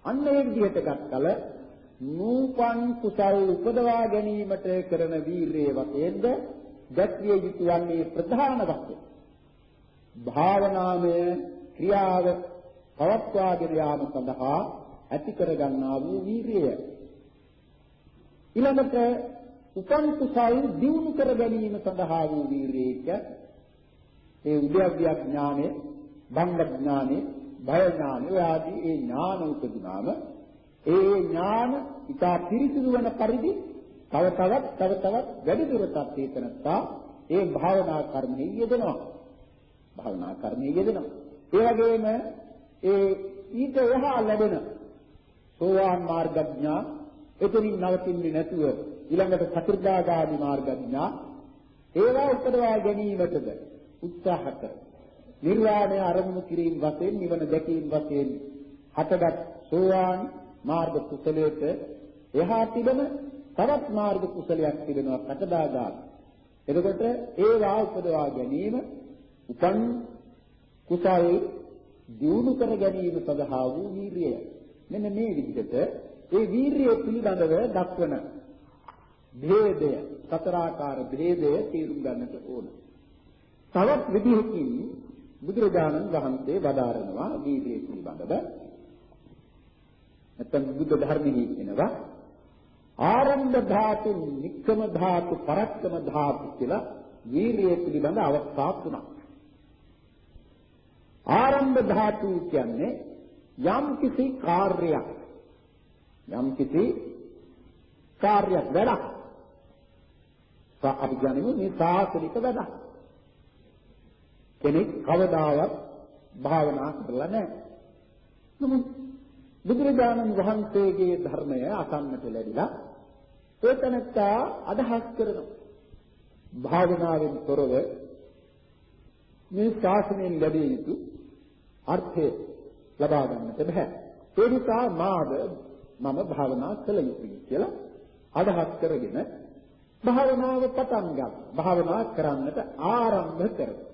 අන්න ඒ විදිහට ගත්තල නූපන් කුසල් උපදවා ගැනීමට කරන වීරිය වශයෙන්ද දැක්විය යුතු වන්නේ ප්‍රධාන වශයෙන්. භාවනාමය ක්‍රියාව පවත්වාගෙන යාම සඳහා ඇති කරගන්නා වූ වීරිය. ඊළඟට උපන් කුසල් දිනු කර ගැනීම සඳහා වූ වීරියක ඒ උද්‍යව්‍ය ඥානෙ, භංග ඥානෙ, භය ඥානෙ ආදී ඒ ඥාන උපදිනාම ඒ ඥාන ඉතා පිරිසිදු වන පරිදි තව තවත් තව තවත් වැඩි දුරටත් ඒතනත්තා ඒ භාවනා කර්මෙහි යෙදෙනවා. භාවනා කර්මෙහි යෙදෙනවා. ඒ වගේම ඒ ඊට එහා ලැබෙන සෝවාන් මාර්ගඥා එතනින් නවතින්නේ නැතුව ඊළඟට සතරදාගාමි මාර්ගඥා ඒවා උපදවා ගැනීමටද උත්සාහ කර නිර්වාණය අරමුණු කිරීම වශයෙන් නිවන දැකීම වශයෙන් හටගත් සෝවාන් මාර්ග කුසලයට එහා තිබෙන තවත් මාර්ග කුසලයක් තිබෙනවා සතරදාගාමි එතකොට ඒවා උපදවා ගැනීම උපන් කුසල් දියුණු කර ගැනීම සඳහා වූ වීරිය. මෙන්න මේ විදිහට ඒ වීරිය පිළිබඳව දක්වන භේදය, සතරාකාර භේදය තේරුම් ගන්නට ඕන. තවත් විදිහකින් බුදුරජාණන් වහන්සේ වදාරනවා වීරිය පිළිබඳව. නැත්නම් බුද්ධ ධර්මයේ කියනවා ආරම්භ ධාතු, නික්කම ධාතු, පරක්කම ධාතු කියලා වීරිය පිළිබඳ අවස්ථා තුනක්. ආරම්භ ධාතු කියන්නේ යම් කිසි කාර්යයක්. යම් කිසි කාර්යයක් වැඩක්. අපි කියන්නේ මේ සාසනික වැඩක්. කෙනෙක් කවදාවත් භාවනා කරලා නැහැ. නමුත් බුදුරජාණන් වහන්සේගේ ධර්මය අසන්නට ලැබිලා ඒතනත්තා අදහස් කරනවා. භාවනාවෙන් තොරව මේ ශාසනයෙන් ලැබිය යුතු අර්ථය ලබා ගන්නට බෑ. ඒ නිසා මාද මම භාවනා කළ යුතුයි කියලා අදහස් කරගෙන භාවනාව පටන් ගන්න. භාවනා කරන්නට ආරම්භ කරනවා.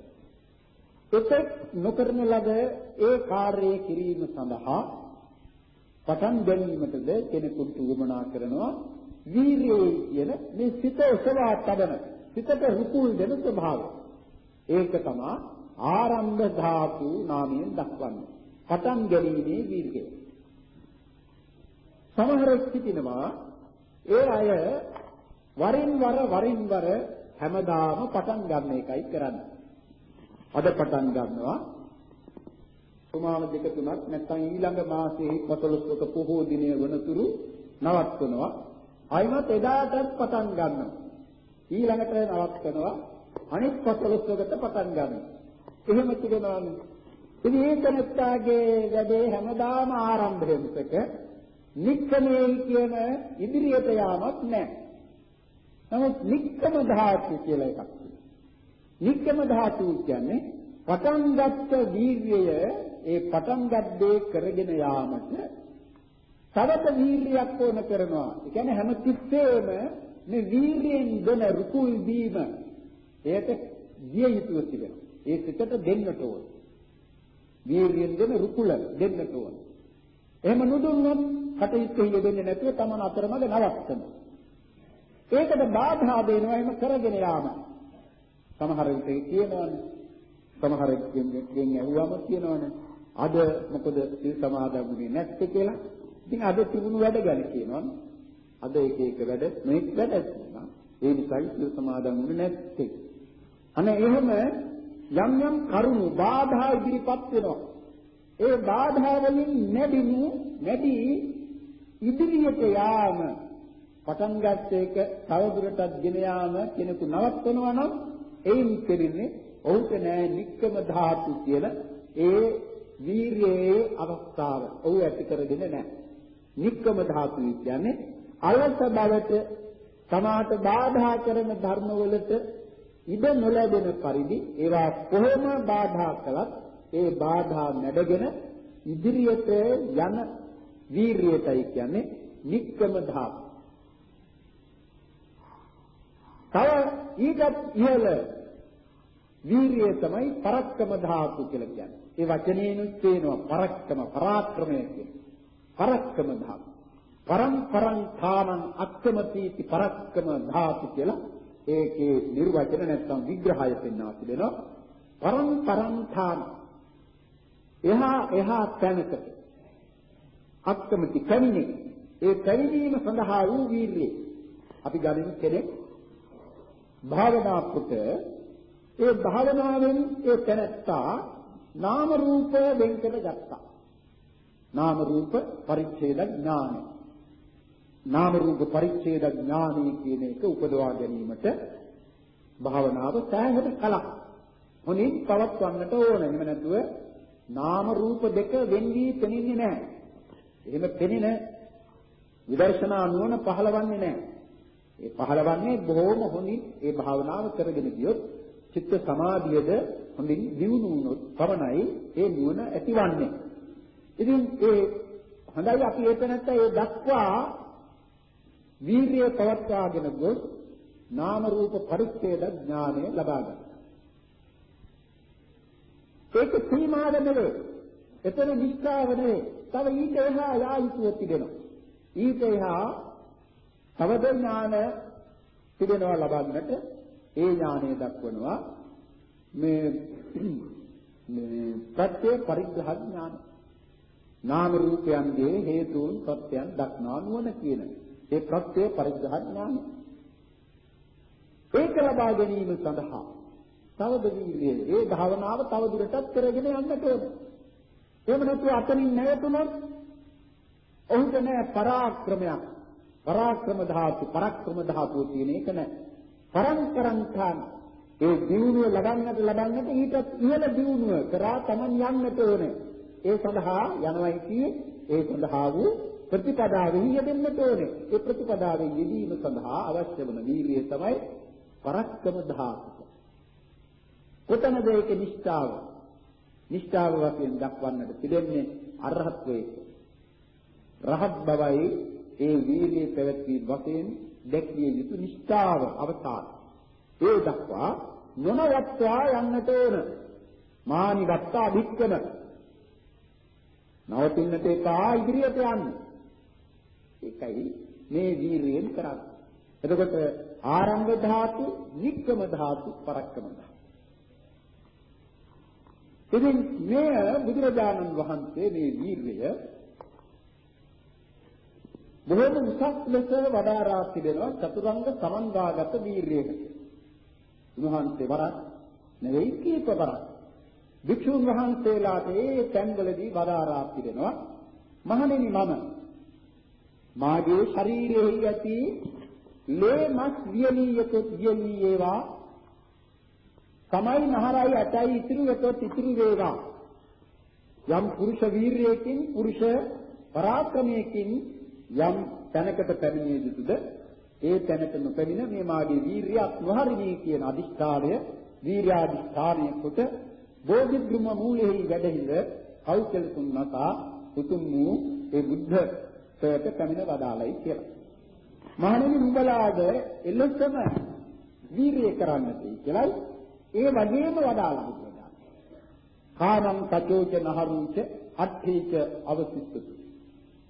එතෙක් නොකරන ලද ඒ කාර්යය කිරීම සඳහා පටන් ගැනීමටද කෙනෙකුට උවමනා කරනවා වීරියයි කියන මේ සිත ඔසවා තබන සිතට රුකුල් දෙන ස්වභාවය. ඒක තමයි ආරම්භ ධාතු නාමයෙන් දක්වන්නේ. පටන් ගැනීමේ වීර්යය. සමහරක් සිටිනවා ඒ අය වරින් වර වරින් වර හැමදාම පටන් ගන්න එකයි කරන්නේ. අද පටන් ගන්නවා තුමාම දෙක තුනක් නැත්නම් ඊළඟ මාසයේ 14ක පොහෝ දිනය වනතුරු නවත්වනවා. ආයිමත් එදාටත් පටන් ගන්නවා. ඊළඟට නවත්වනවා. අනිත් 14කට පටන් ගන්නවා. එහෙම තිබෙනවානේ. ඉතින් ඒ තනත්තාගේ වැඩේ හැමදාම ආරම්භයෙන්සක නික්කමේ කියන ඉදිරියට යාමක් නැහැ. නමුත් නික්කම ධාතු කියලා එකක් තියෙනවා. නික්කම ධාතු කියන්නේ පටන් ගත්ත වීර්යය ඒ පටන් ගත්තේ කරගෙන යාමට තවත වීර්යයක් ඕන කරනවා. ඒ කියන්නේ හැම තිස්සෙම මේ වීර්යයෙන් දෙන රුකුල් වීම ඒකට දිය යුතුව තිබෙනවා. ඒ සිතට දෙන්නට ඕන. වීර්යයෙන් දෙන රුකුල දෙන්නට ඕන. එහෙම නොදුන්නොත් කටයුතු යෙදෙන්නේ නැතුව තමන් අතරමඟ නවත්තනවා. ඒකට බාධා දෙනවා එහෙම කරගෙන යාම. සමහර විට කියනවානේ සමහර කෙනෙක්ගෙන් ඇහුවම කියනවානේ අද මොකද සිල් සමාදන්ුනේ නැත්තේ කියලා. ඉතින් අද තිබුණු වැඩ ගැන කියනවානේ. අද එක එක වැඩ මේක වැඩ තියෙනවා. ඒ නිසා සිල් සමාදන්ුනේ නැත්තේ. අනේ එහෙම යම් යම් කරුණු බාධා ඉදිරිපත් වෙනවා. ඒ බාධා වලින් නැදිමු නැදි ඉදිරියට යාම පටන් ගත්ත එක තවදුරටත් ගෙන යාම කෙනෙකු නවත්වනවා නම් එයින් කෙරෙන්නේ ඔහුට නෑ නික්කම ධාතු කියලා ඒ වීරියේ අවස්ථාව. ඔහු ඇති කරගෙන නෑ. නික්කම ධාතු කියන්නේ අලස බවට තමාට බාධා කරන ධර්මවලට ඉඩ නොලැබෙන පරිදි ඒවා කොහොම බාධා කළත් ඒ බාධා නැඩගෙන ඉදිරියට යන වීරියටයි කියන්නේ නික්කම ධාතු. තව ඊටත් ඉහළ වීරිය තමයි පරක්කම ධාතු කියලා කියන්නේ. ඒ වචනේනුත් තේනවා පරක්කම පරාක්‍රමය කියන්නේ. පරක්කම ධාතු. පරම් පරං ථානං අක්කමතිති පරක්කම ධාතු කියලා ඒකේ නිර්වචන නැත්නම් විග්‍රහය පෙන්වා තිබෙනවා. පරම් පරං ථාන. එහා එහා තැනකට අක්කමති කමිනේ ඒ පැවිදීම සඳහා වූ වීරිය. අපි ගනිමු කෙනෙක් භාවනා කොට ඒ භාවනාවෙන් ඒ තැනත්තා නාම රූප වෙන්කර ගත්තා. නාම රූප පරිච්ඡේද ඥානය. නාම රූප පරිච්ඡේද ඥානය කියන එක උපදවා ගැනීමට භාවනාව සෑහෙන කලක් හොනින් පවත්වන්නට ඕන. එහෙම නැතුව නාම රූප දෙක වෙන් වී පෙනෙන්නේ නැහැ. එහෙම පෙනෙන විදර්ශනා නුවණ පහළවන්නේ නැහැ. ඒ පහළවන්නේ බොහෝම හොඳින් ඒ භාවනාව කරගෙන ගියොත් චිත්ත සමාධියද හොඳින් දියුණු වුණොත් පමණයි ඒ නුවණ ඇතිවන්නේ. ඉතින් ඒ හොඳයි අපි ඒක නැත්නම් ඒ දක්වා වීර්යය පවත්වාගෙන ගොස් නාම රූප පරිච්ඡේද ඥානය ලබා ගන්නවා. ඒක සීමාව නෙවෙයි. එතන නිස්සාව නෙවෙයි. තව ඊට එහා යා යුතුව තිබෙනවා. ඊට එහා තවද ඥාන තිබෙනවා ලබන්නට ඒ ඥානය දක්වනවා මේ මේ සත්‍ය පරිග්‍රහ ඥාන නාම රූපයන්ගේ හේතුන් සත්‍යයන් දක්නා නුවණ කියන ඒ ප්‍රත්‍ය පරිග්‍රහ ඥාන ඒක ලබා ගැනීම සඳහා තවද වීර්යය ඒ භාවනාව තව දුරටත් කරගෙන යන්නට ඕන. එහෙම නැත්නම් අතනින් නැවතුනොත් ඔහුට නෑ පරාක්‍රමයක්. පරාක්‍රම ධාතු පරක්‍රම ධාතුව කියන එක නෑ. පරංකරංකාන ඒ දියුණුව ලබන්නට ලබන්නට ඊටත් ඉහළ දියුණුව කරා Taman යන්නට ඕනේ. ඒ සඳහා යනවයි කියේ ඒ සඳහා වූ ප්‍රතිපදාවෙහි යෙදෙන්නට ඕනේ. ඒ ප්‍රතිපදාවෙන් යෙදීම සඳහා අවශ්‍ය වන වීරිය තමයි පරක්කම ධාතුව. කොතනද ඒකේ නිෂ්ඨාව? නිෂ්ඨාව වශයෙන් දක්වන්නට පිළිෙන්නේ අරහත්වයේ. රහත් බවයි ඒ වීර්යයේ පැවැත්වීම වශයෙන් දැක්විය යුතු නිෂ්ඨාව අවතාර. ඒ දක්වා නොනවත්වා යන්නට ඕන. මානි වත්තා වික්කම. නවතින්නට එපා ඉදිරියට යන්න. ඒකයි මේ වීරියෙන් කරන්නේ. එතකොට ආරම්භ ධාතු, නික්කම ධාතු, පරක්කම ධාතු. ඉතින් මේ බුදුරජාණන් වහන්සේ මේ වීර්යය බොහෝම උසස් ලෙස වදාරා තිබෙනවා චතුරංග සමන්වාගත වීර්යයකට. උන්වහන්සේ වරක් නෙවෙයි කීප වරක්. භික්ෂුන් වහන්සේලාට ඒ තැන්වලදී වදාරා තිබෙනවා මහණෙනි මම මාගේ ශරීරයේ ඇති ලේ මස් වියලී යතොත් වියලී ඒවා සමයි නහරයි ඇටයි ඉතිරි වෙතොත් ඉතිරි වේවා. යම් පුරුෂ වීරියකින් පුරුෂ පරාක්‍රමයකින් යම් තැනකට පැමිණිය යුතුද ඒ තැනට නොපැමිණ මේ මාගේ වීරියක් නොහරිනී කියන අදිෂ්ඨානය වීර්යාදිෂ්ඨානය කොට බෝධිග්‍රම මූලෙහි වැඩහිඳ කෞශල තුන්නතා උතුම් වූ ඒ බුද්ධ සයට පැමිණ වදාළයි කියලා. මහණෙනි නුඹලාද එලෙසම වීරිය කරන්නට කියලායි ඒ වගේම වදාළා බුදුරජාණන්. කාමං තචෝච නහරුච අට්ඨීච අවසිස්සතු.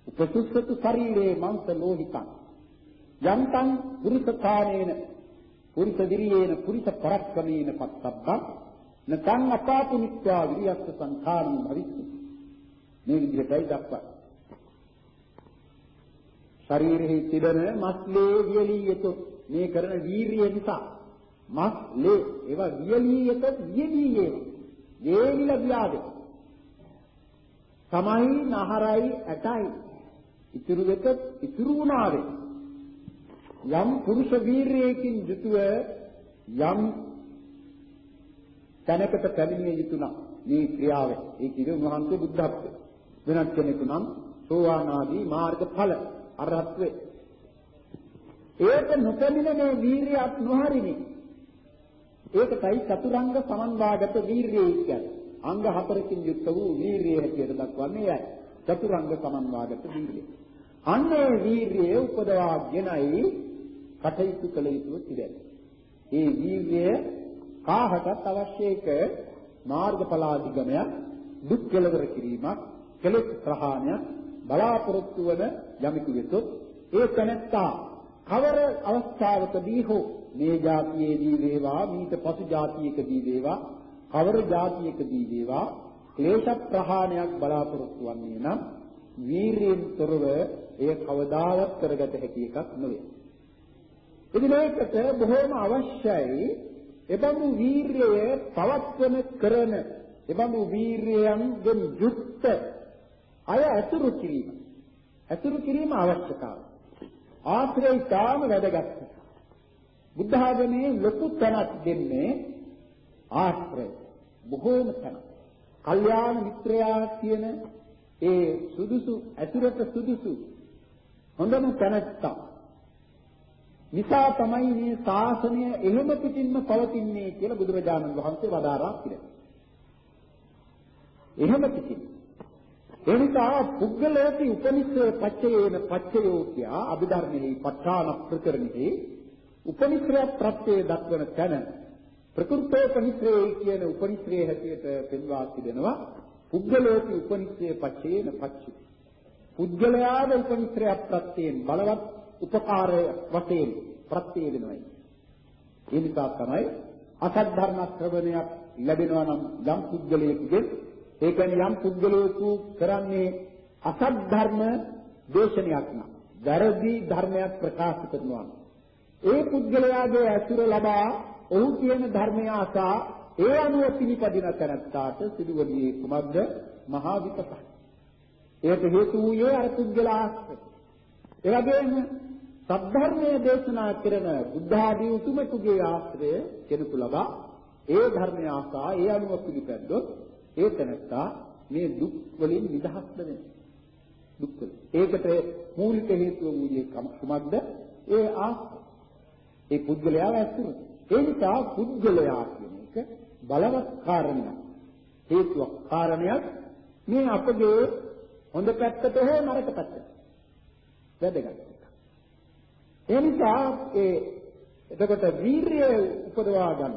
උපසුස්සතු ශරීරේ මංස ලෝහිතං. යන්තං පුරිසකාණේන පුරිස විරියේන පුරිස පරක්කමේන පත්තබ්බං නතං අපාපුනිත්වා විරියස්ස සංඛාරං භවිස්සති. මේ විදිහටයි දක්වන්නේ. ශරීරෙහි තිබෙන මස්ලේ වියලී යතොත් මේ කරන වීරිය නිසා. මස් ලේ ඒවා වියලී යතොත් වියලී යේවා වේලිලා ගියාද? තමයි නහරයි ඇටයි. ඉතුරු වෙත ඉතුරු වුණාවේ යම් පුරුෂ වීරියකින් යුතුව යම් තැනකට පැමිණිය යුතු නම් මේ ක්‍රියාව. ඒ කිව්වේ උන්වහන්සේ බුද්ධත්වය. වෙනත් කෙනෙකු නම් සෝවාන් ආදී මාර්ගඵල. අරහත්වේ. ඒක නොපැමිණ මේ වීරියත් නොහරිනේ ඒකයි චතුරංග සමන්වාගත වීරියයි කියන්නේ. අංග හතරකින් යුක්ත වූ වීරිය හැටියට දක්වන්නේ යයි. චතුරංග සමන්වාගත වීරිය. අන්නේ වීරිය උපදවාගෙනයි කටයුතු කළ යුතු තිබෙනවා ඒ වීරිය කාහටත් අවශ්‍ය එක මාර්ගඵලාදිගමයක් දුක් කෙලවර කිරීමක් කෙලෙස් ප්‍රහාණයක් බලාපොරොත්තු වන යමෙකු වෙතොත් ඒ තැනැත්තා කවර අවස්ථාවකදී හෝ මේ જાතියේදී වේවා මීට පසු જાතියකදී වේවා කවර જાතියකදී වේවා ක්ලේශ ප්‍රහාණයක් බලාපොරොත්තු වන්නේ නම් වීරියෙන් තොරව එය කවදාවත් කරගත හැකි එකක් නොවේ. ඉතින් ඒකට බොහෝම අවශ්‍යයි එබඳු වීරිය පවත්වන කරන එබඳු වීරියන්ගෙන් යුක්ත අය අතුරු කිරීම. අතුරු කිරීම අවශ්‍යතාවය. ආශ්‍රය තාම වැදගත්. බුද්ධ ආගමේ ලොකු තැනක් දෙන්නේ ආශ්‍රය. බොහෝම තැන. කල්යාණ මිත්‍රයා කියන ඒ සුදුසු අතුරට සුදුසු හොඳම තැනත්තා. නිසා තමයි මේ ශාසනය එහෙම පිටින්ම පවතින්නේ කියලා බුදුරජාණන් වහන්සේ වදාරා පිළිගන්නවා. එහෙම පිටින් ඒ නිසා පුද්ගලයේති උපනිෂය පච්චයේන පච්චයෝ කියා අභිධර්මයේ ප ဋ ාණ ප්‍රකරණෙහි උපනිෂය ප්‍රත්‍යය දක්වන තැන ප්‍රකෘතෝපනිෂයේ කියන උපනිෂයේ හැටියට පෙන්වා තිබෙනවා පුද්ගලයේති උපනිෂය පච්චයේන පච්චය පුද්ගලයාද උපනිෂය ප්‍රත්‍යයෙන් බලවත් උපකාරය වශයෙන් ප්‍රත්‍ය වෙනවායි ඒ නිසා තමයි අසත් ධර්ම ශ්‍රවණයක් ලැබෙනවා නම් යම් පුද්ගලයෙකුගේ ඒ කියන්නේ යම් පුද්ගලයෙකු කරන්නේ අසත් ධර්ම දේශනයක් නම් වැරදි ධර්මයක් ප්‍රකාශ කරනවා. ඒ පුද්ගලයාගේ ඇසුර ලබා ඔහු කියන ධර්මය අසා ඒ අනුව පිළිපදින තැනත්තාට සිදුවන්නේ කුමක්ද? මහා විපතක්. ඒකට හේතු වූයේ අර පුද්ගලාස්ත්‍ය. ඒ වගේම සද්ධර්මයේ දේශනා කරන බුද්ධ ආදී උතුමෙකුගේ ආශ්‍රය කෙනෙකු ලබා ඒ ධර්මය ආසා ඒ අනුව පිළිපැද්දොත් ඒ තැනත්තා මේ දුක් වලින් නිදහස් වෙනවා. දුක් වලින්. ඒකට මූලික හේතුව වූයේ කුමක්ද? ඒ ආස්ත. ඒ පුද්ගලයා ඇසුරු. ඒ නිසා පුද්ගලයා කියන එක බලවත් කාරණයක්. හේතුවක් කාරණයක් මේ අපගේ හොඳ පැත්තට හෝ නරක පැත්තට. වැදගත්. ඒ නිසා ඒ එතකොට වීරිය උපදවා ගන්න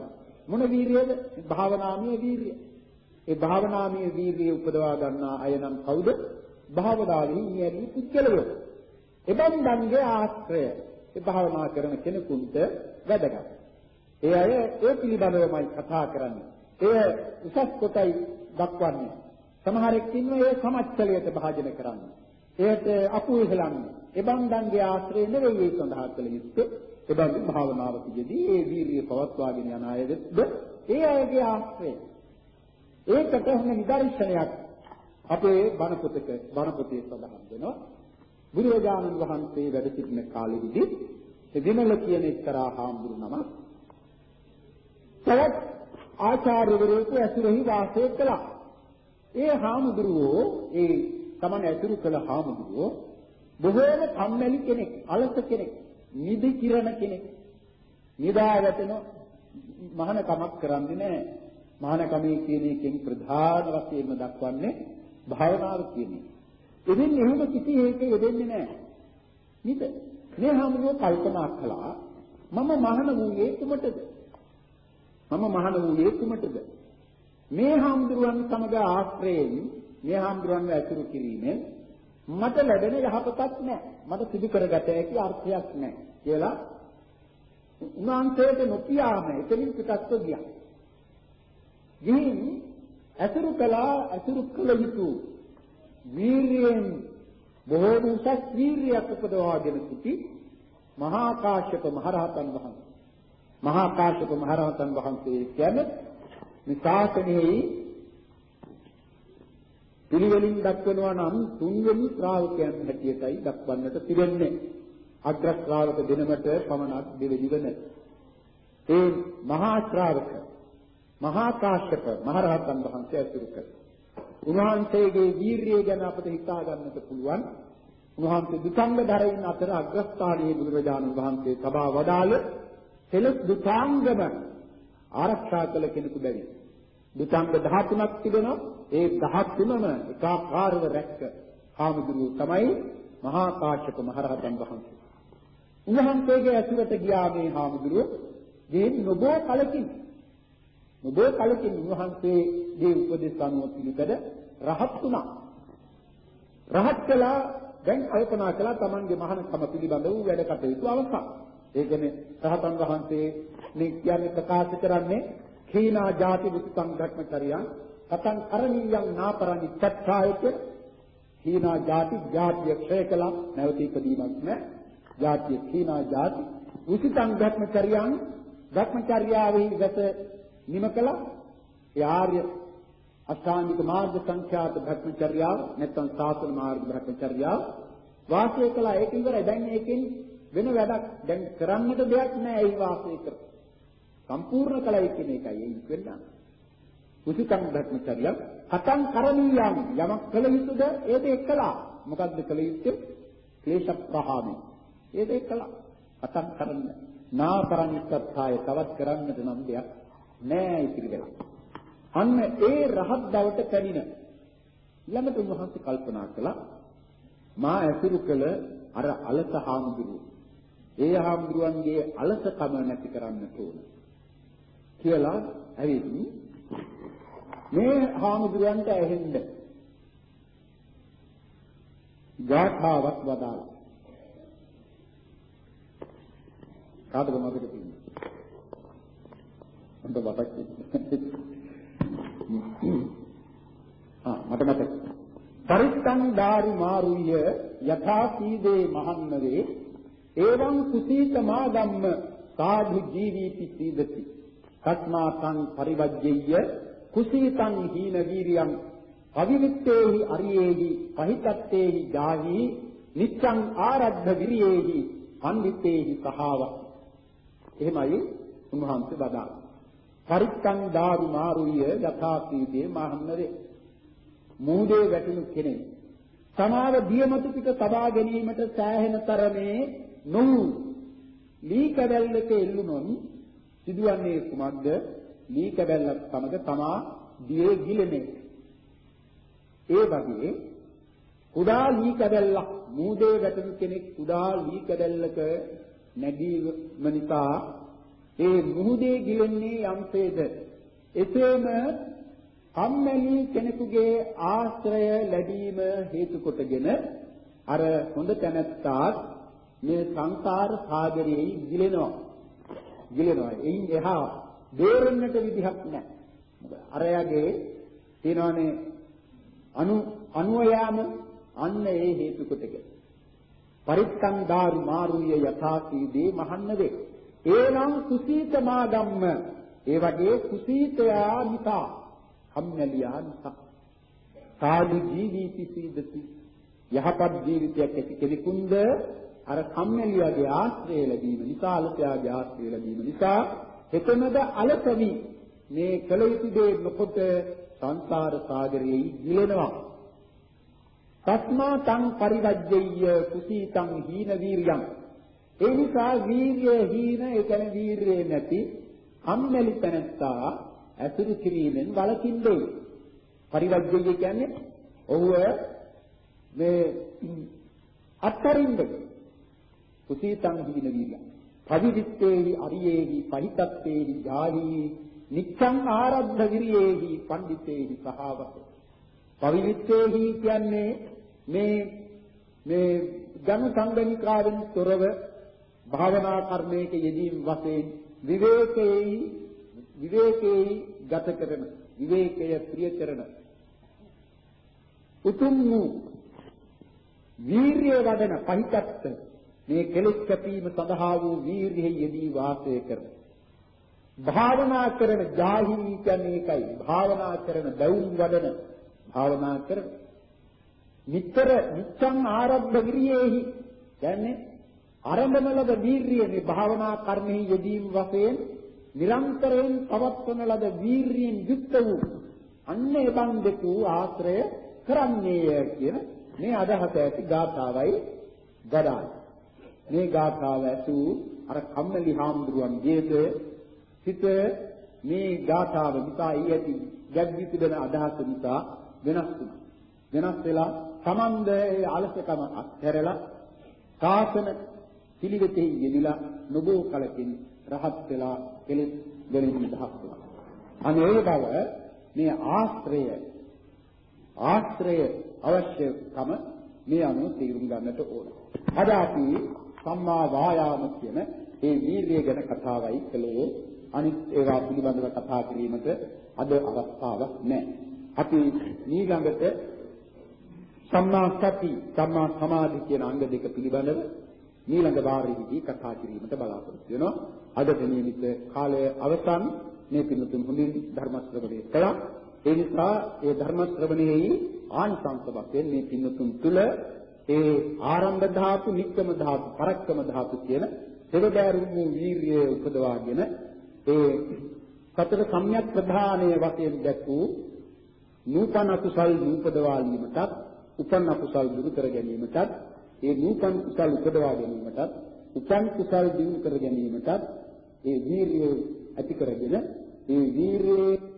මොන වීරියද? භාවනාමය වීරිය. ඒ භාවනාමය වීර්යය උපදවා ගන්නා අය නම් කවුද? භාවනාවෙන් නියැලී පුද්ගලයෝ. එබන්දන්ගේ ආශ්‍රය ඒ භාවනා කරන කෙනෙකුට වැදගත්. ඒ අය ඒ පිළිබඳවමයි කතා කරන්නේ. ඒ උසස් කොටයි දක්වන්නේ. සමහරෙක් ඉන්නවා ඒ සමච්චලයට භාජන කරන්නේ. ඒකට අපුල් හෙලන්නේ. එබන්දන්ගේ ආශ්‍රය නෙවෙයි ඒ සඳහා කළ යුත්තේ. එබඳු භාවනාවකදී ඒ වීර්යය පවත්වාගෙන යන අයද ඒ අයගේ ආශ්‍රය ඒකට හොඳ නිදර්ශනයක් අපේ බණ පොතක බණ පොතේ සඳහන් වෙනවා. බුදුරජාණන් වහන්සේ වැඩ සිටින කාලෙදිදී විමල කියන එක්තරා හාමුදුරු නම තවත් ආචාර්යවරයෙකු ඇසුරෙහි වාසය කළා. ඒ හාමුදුරුවෝ ඒ Taman ඇසුරු කළ හාමුදුරුවෝ බොහෝම කම්මැලි කෙනෙක්, අලස කෙනෙක්, නිදි කිරණ කෙනෙක්. නිදා වැටෙන මහාන කමක් කරන්නේ නැහැ. මහාන කමේ කියන එකෙන් ප්‍රධාන වශයෙන්ම දක්වන්නේ භාවනාව කියන එක. ඉතින් එහෙම කිසි හේක යෙදෙන්නේ නැහැ. නිද මේ හැමෝම කල්පනා කළා මම මහාන වූයේ කුමටද? මම මහාන වූයේ කුමටද? මේ හාමුදුරුවන් සමග ආශ්‍රයෙන් මේ හාමුදුරුවන්ව ඇසුරු කිරීමෙන් මට ලැබෙන යහපතක් නැහැ. මට සිදු කරගත හැකි අර්ථයක් නැහැ කියලා උන්වහන්සේට නොකියාම එතනින් පිටත්ව ගියා. ගිහින් ඇසුරු කළා ඇසුරු කළ යුතු වීරියෙන් බොහෝ උසස් වීරියක් උපදවාගෙන සිටි මහා කාශ්‍යප මහරහතන් වහන්සේ. මහා කාශ්‍යප මහරහතන් වහන්සේ කියන්නේ මේ ශාසනයේ පිළිවෙලින් දක්වනවා නම් තුන්වෙනි ශ්‍රාවකයන් හැටියටයි දක්වන්නට තිබෙන්නේ. අග්‍ර ශ්‍රාවක දිනමට පමණක් දෙවෙනි වෙන. ඒ මහා ශ්‍රාවක මහා කාශ්‍යප මහරහතන් වහන්සේ ඇසුරු කළා. උන්වහන්සේගේ වීරිය ගැන අපට හිතා ගන්නට පුළුවන්. උන්වහන්සේ දුකංග ධරයින් අතර අග්‍රස්ථානයේ බුදුරජාණන් වහන්සේ සබා වදාළ සෙලස් දුතාංගම ආරක්ෂා කළ කෙනෙකු බැරි. දුතාංග 13ක් තිබෙනවා. ඒ 13ම එකාකාරව රැක්ක හාමුදුරුවෝ තමයි මහා කාශ්‍යප මහරහතන් වහන්සේ. උන්වහන්සේගේ ඇසුරට ගියා මේ හාමුදුරුවෝ ගෙන් නොබෝ කලකින් නොබෝ කලකින් උන්වහන්සේ මේ උපදේශ අනුව පිළිපද රහත් වුණා. රහත් කළා දැන් කල්පනා කළා Tamange මහානකම පිළිබඳ වූ වැඩ කටයුතු අවසන්. ඒ කියන්නේ රහතන් වහන්සේ මේ කියන්නේ ප්‍රකාශ කරන්නේ හීනා ಜಾති විත්තං ධක්මචරියං කතං කරණීයං නාපරණි චත්තායක හීනා ಜಾති ಜಾතිය ක්ෂය කළා නැවත ඉදීමක් නැහැ. ಜಾතිය හීනා ಜಾති උසිතං ධක්මචරියං ධක්මචර්යාවෙහි ගත නිම කළා. ඒ ආර්ය අෂ්ටාංගික මාර්ග සංඛ්‍යාත භක්මචර්යාව නැත්නම් සාසන මාර්ග භක්මචර්යාව වාසය කළා ඒක ඉවරයි. දැන් ඒකෙන් වෙන වැඩක් දැන් කරන්නට දෙයක් නැහැ ඒ වාසය කර. සම්පූර්ණ කලයි කියන එකයි ඒ වෙන්න. කුසිතං භක්මචර්ය කතං කරණීයම් යමක් කළ යුතුද ඒ දේ කළා. මොකද්ද කළ යුත්තේ? ක්ලේශ ප්‍රහාණය. ඒ දේ කළා. කතං කරන්න. නාපරණිස්සත්ය තවත් කරන්නට නම් දෙයක් නෑ ඉතිරි වෙලා. අන්න ඒ රහත් බවට පැමිණ ළඟට උන්වහන්සේ කල්පනා කළා මා ඇසුරු කළ අර අලස හාමුදුරුවෝ ඒ හාමුදුරුවන්ගේ අලසකම නැති කරන්නට ඕන කියලා ඇවිත් මේ හාමුදුරුවන්ට ඇහෙන්න ගාථාවක් වදාළා. කාටද මතක තියෙන්නේ? අන්ත මතක් ආ මට මතක. පරිත්තං දාරි මාරුය යථා සීදේ මහන්නවේ එවං කුසීත මාගම්ම සාධු ජීවීති සීදති. කස්මාතං පරිවජ්ජෙය්‍ය කුසීතං හීන වීරියං අවිවිත්තේහි අරියේහි පහිතත්තේහි ජාහි නිච්ඡං ආරද්ධ විරියේහි පණ්ඩිතේහි සහාව. එහෙමයි උන්වහන්සේ බදා පරිත්තං දාරු මාරුය යථාපීදේ මහන්නරේ මූදේ වැටුණු කෙනෙක් සමාව දියමතු පිට තබා ගැනීමට සෑහෙන තරමේ නොවු ලී කැදල්ලක එල්ලුනොත් සිදුවන්නේ කුමක්ද? ලී කැදල්ලක් සමග තමා දියේ ගිලෙන්නේ. ඒ වගේ කුඩා ලී කැදල්ලක් මූදේ වැටෙන කෙනෙක් කුඩා ලී කැදල්ලක නැගීම නිසා ඒ මුහුදේ ගිලෙන්නේ යම්සේද එසේම කම්මැලි කෙනෙකුගේ ආශ්‍රය ලැබීම හේතු කොටගෙන අර හොඳ තැනැත්තා මේ සංසාර සාගරයේ ගිලෙනවා. ගිලෙනවා. එයින් එහා බේරෙන්නට විදිහක් නැහැ. අරයාගේ තියෙනවානේ අනු අනුව යාම අන්න ඒ හේතු කොටගෙන. පරිත්තං දාරු මාරුය යථාසීදී මහන්න වේ. ඒනම් කුසීත මාගම්ම ඒ වගේ කුසීතයා නිසා කම්මැලියා නිසා සාදු ජීවිති සීදති. යහපත් ජීවිතයක් ඇති කෙනෙකුන්ද? අර කම්මැලියාගේ ආශ්‍රය ලැබීම නිසා අලසයාගේ ආශ්‍රය ලැබීම නිසා හෙතනද අලසවි මේ කල යුතු දේ නොකොට සංසාර සාගරයේ ගිලෙනවා. තස්මා තං පරිවජ්ජය කුසීතං හීන වීරියං. ඒ නිසා වීර්ය හීන ඒ කියන්නේ වීර්යය නැති අම්මැලි තැනත්තා ඇසුරු කිරීමෙන් වළකින්නේ. පරිවජ්ජය කියන්නේ ඔහුව මේ අත්තරින්ද කුසීතං හීන වීරියං. පවිවිත්තේහි අරියේහි පහිතත්තේහි ජාහි නිච්ඡං ආරද්ධ විරියේහි පණ්ඩිතේහි සහවත පවිවිත්තේහි කියන්නේ මේ මේ ජන සංගණිකාවෙන් තොරව භාවනා කර්මයක යෙදීම් වශයෙන් විවේකයේ විවේකයේ ගත කරන විවේකය ප්‍රිය කරන උතුම් වූ වීරිය වඩන පහිතත්ත මේ කෙලෙස් කැපීම සඳහා වූ වීරියෙහි යෙදී වාසය කරන. භාවනා කරන ජාහිනී කියන්නේ ඒකයි. භාවනා කරන දවුම් වඩන භාවනා කරන. නිතර නිච්ඡං ආරබ්ධ විරියේහි කියන්නේ ආරම්භන ලද වීරිය මේ භාවනා කර්මෙහි යෙදීම් වශයෙන් නිරන්තරයෙන් පවත්වන ලද වීරියෙන් යුක්ත වූ අන්නේ බන්දකු ආශ්‍රය කරන්නේය කියන මේ අදහස ඇති ගාථාවයි ගදායි මේ ගාථාව ඇතු අර කම්මැලි හාමුදුරුවන්ගේද සිත මේ ගාථාව නිසා ඊ ඇති ගැබ්වි තිබෙන අදහස නිසා වෙනස් වුණා. වෙනස් වෙලා සමන්ද ඒ අලසකම අත්හැරලා සාසන පිළිවෙතේ යෙදিলা නොබෝ කලකින් රහත් වෙලා කෙලෙස් වලින් නිදහස් වුණා. අනේ ඒ බව මේ ආශ්‍රය ආශ්‍රය අවශ්‍යකම මේ අනුව තේරුම් ගන්නට ඕන. අද අපි සම්මා වායාම කියන ඒ වීර්යය ගැන කතාවයි කළේ අනිත් ඒවා පිළිබඳව කතා කිරීමට අද අවස්ථාවක් නැහැ. අපි ඊළඟට සම්මා සති සම්මා සමාධි කියන අංග දෙක පිළිබඳව ඊළඟ වාරයේදී කතා කිරීමට බලාපොරොත්තු වෙනවා. අද නියමිත කාලය අවසන් මේ පින්තුන් හොඳින් ධර්ම ශ්‍රවණය කළා. ඒ නිසා ඒ ධර්ම ශ්‍රවණයෙහි ආනිසංස වශයෙන් මේ පින්තුන් තුල ඒ ආරම්භ ධාතු, නික්කම ධාතු, පරක්කම ධාතු කියන දෙවදාරුන් වූ වීරිය උපදවාගෙන ඒ සතර සම්‍යක් ප්‍රධානයේ වශයෙන් දැක් වූ නූපන් අකුසල් නූපදවාලීමටත් උපන් අකුසල් දුරු කර ගැනීමටත් ඒ නූපන් කුසල් උපදවා ගැනීමටත් උපන් කුසල් දිනු කර ගැනීමටත් ඒ වීරිය ඇති කරගෙන ඒ වීරියේ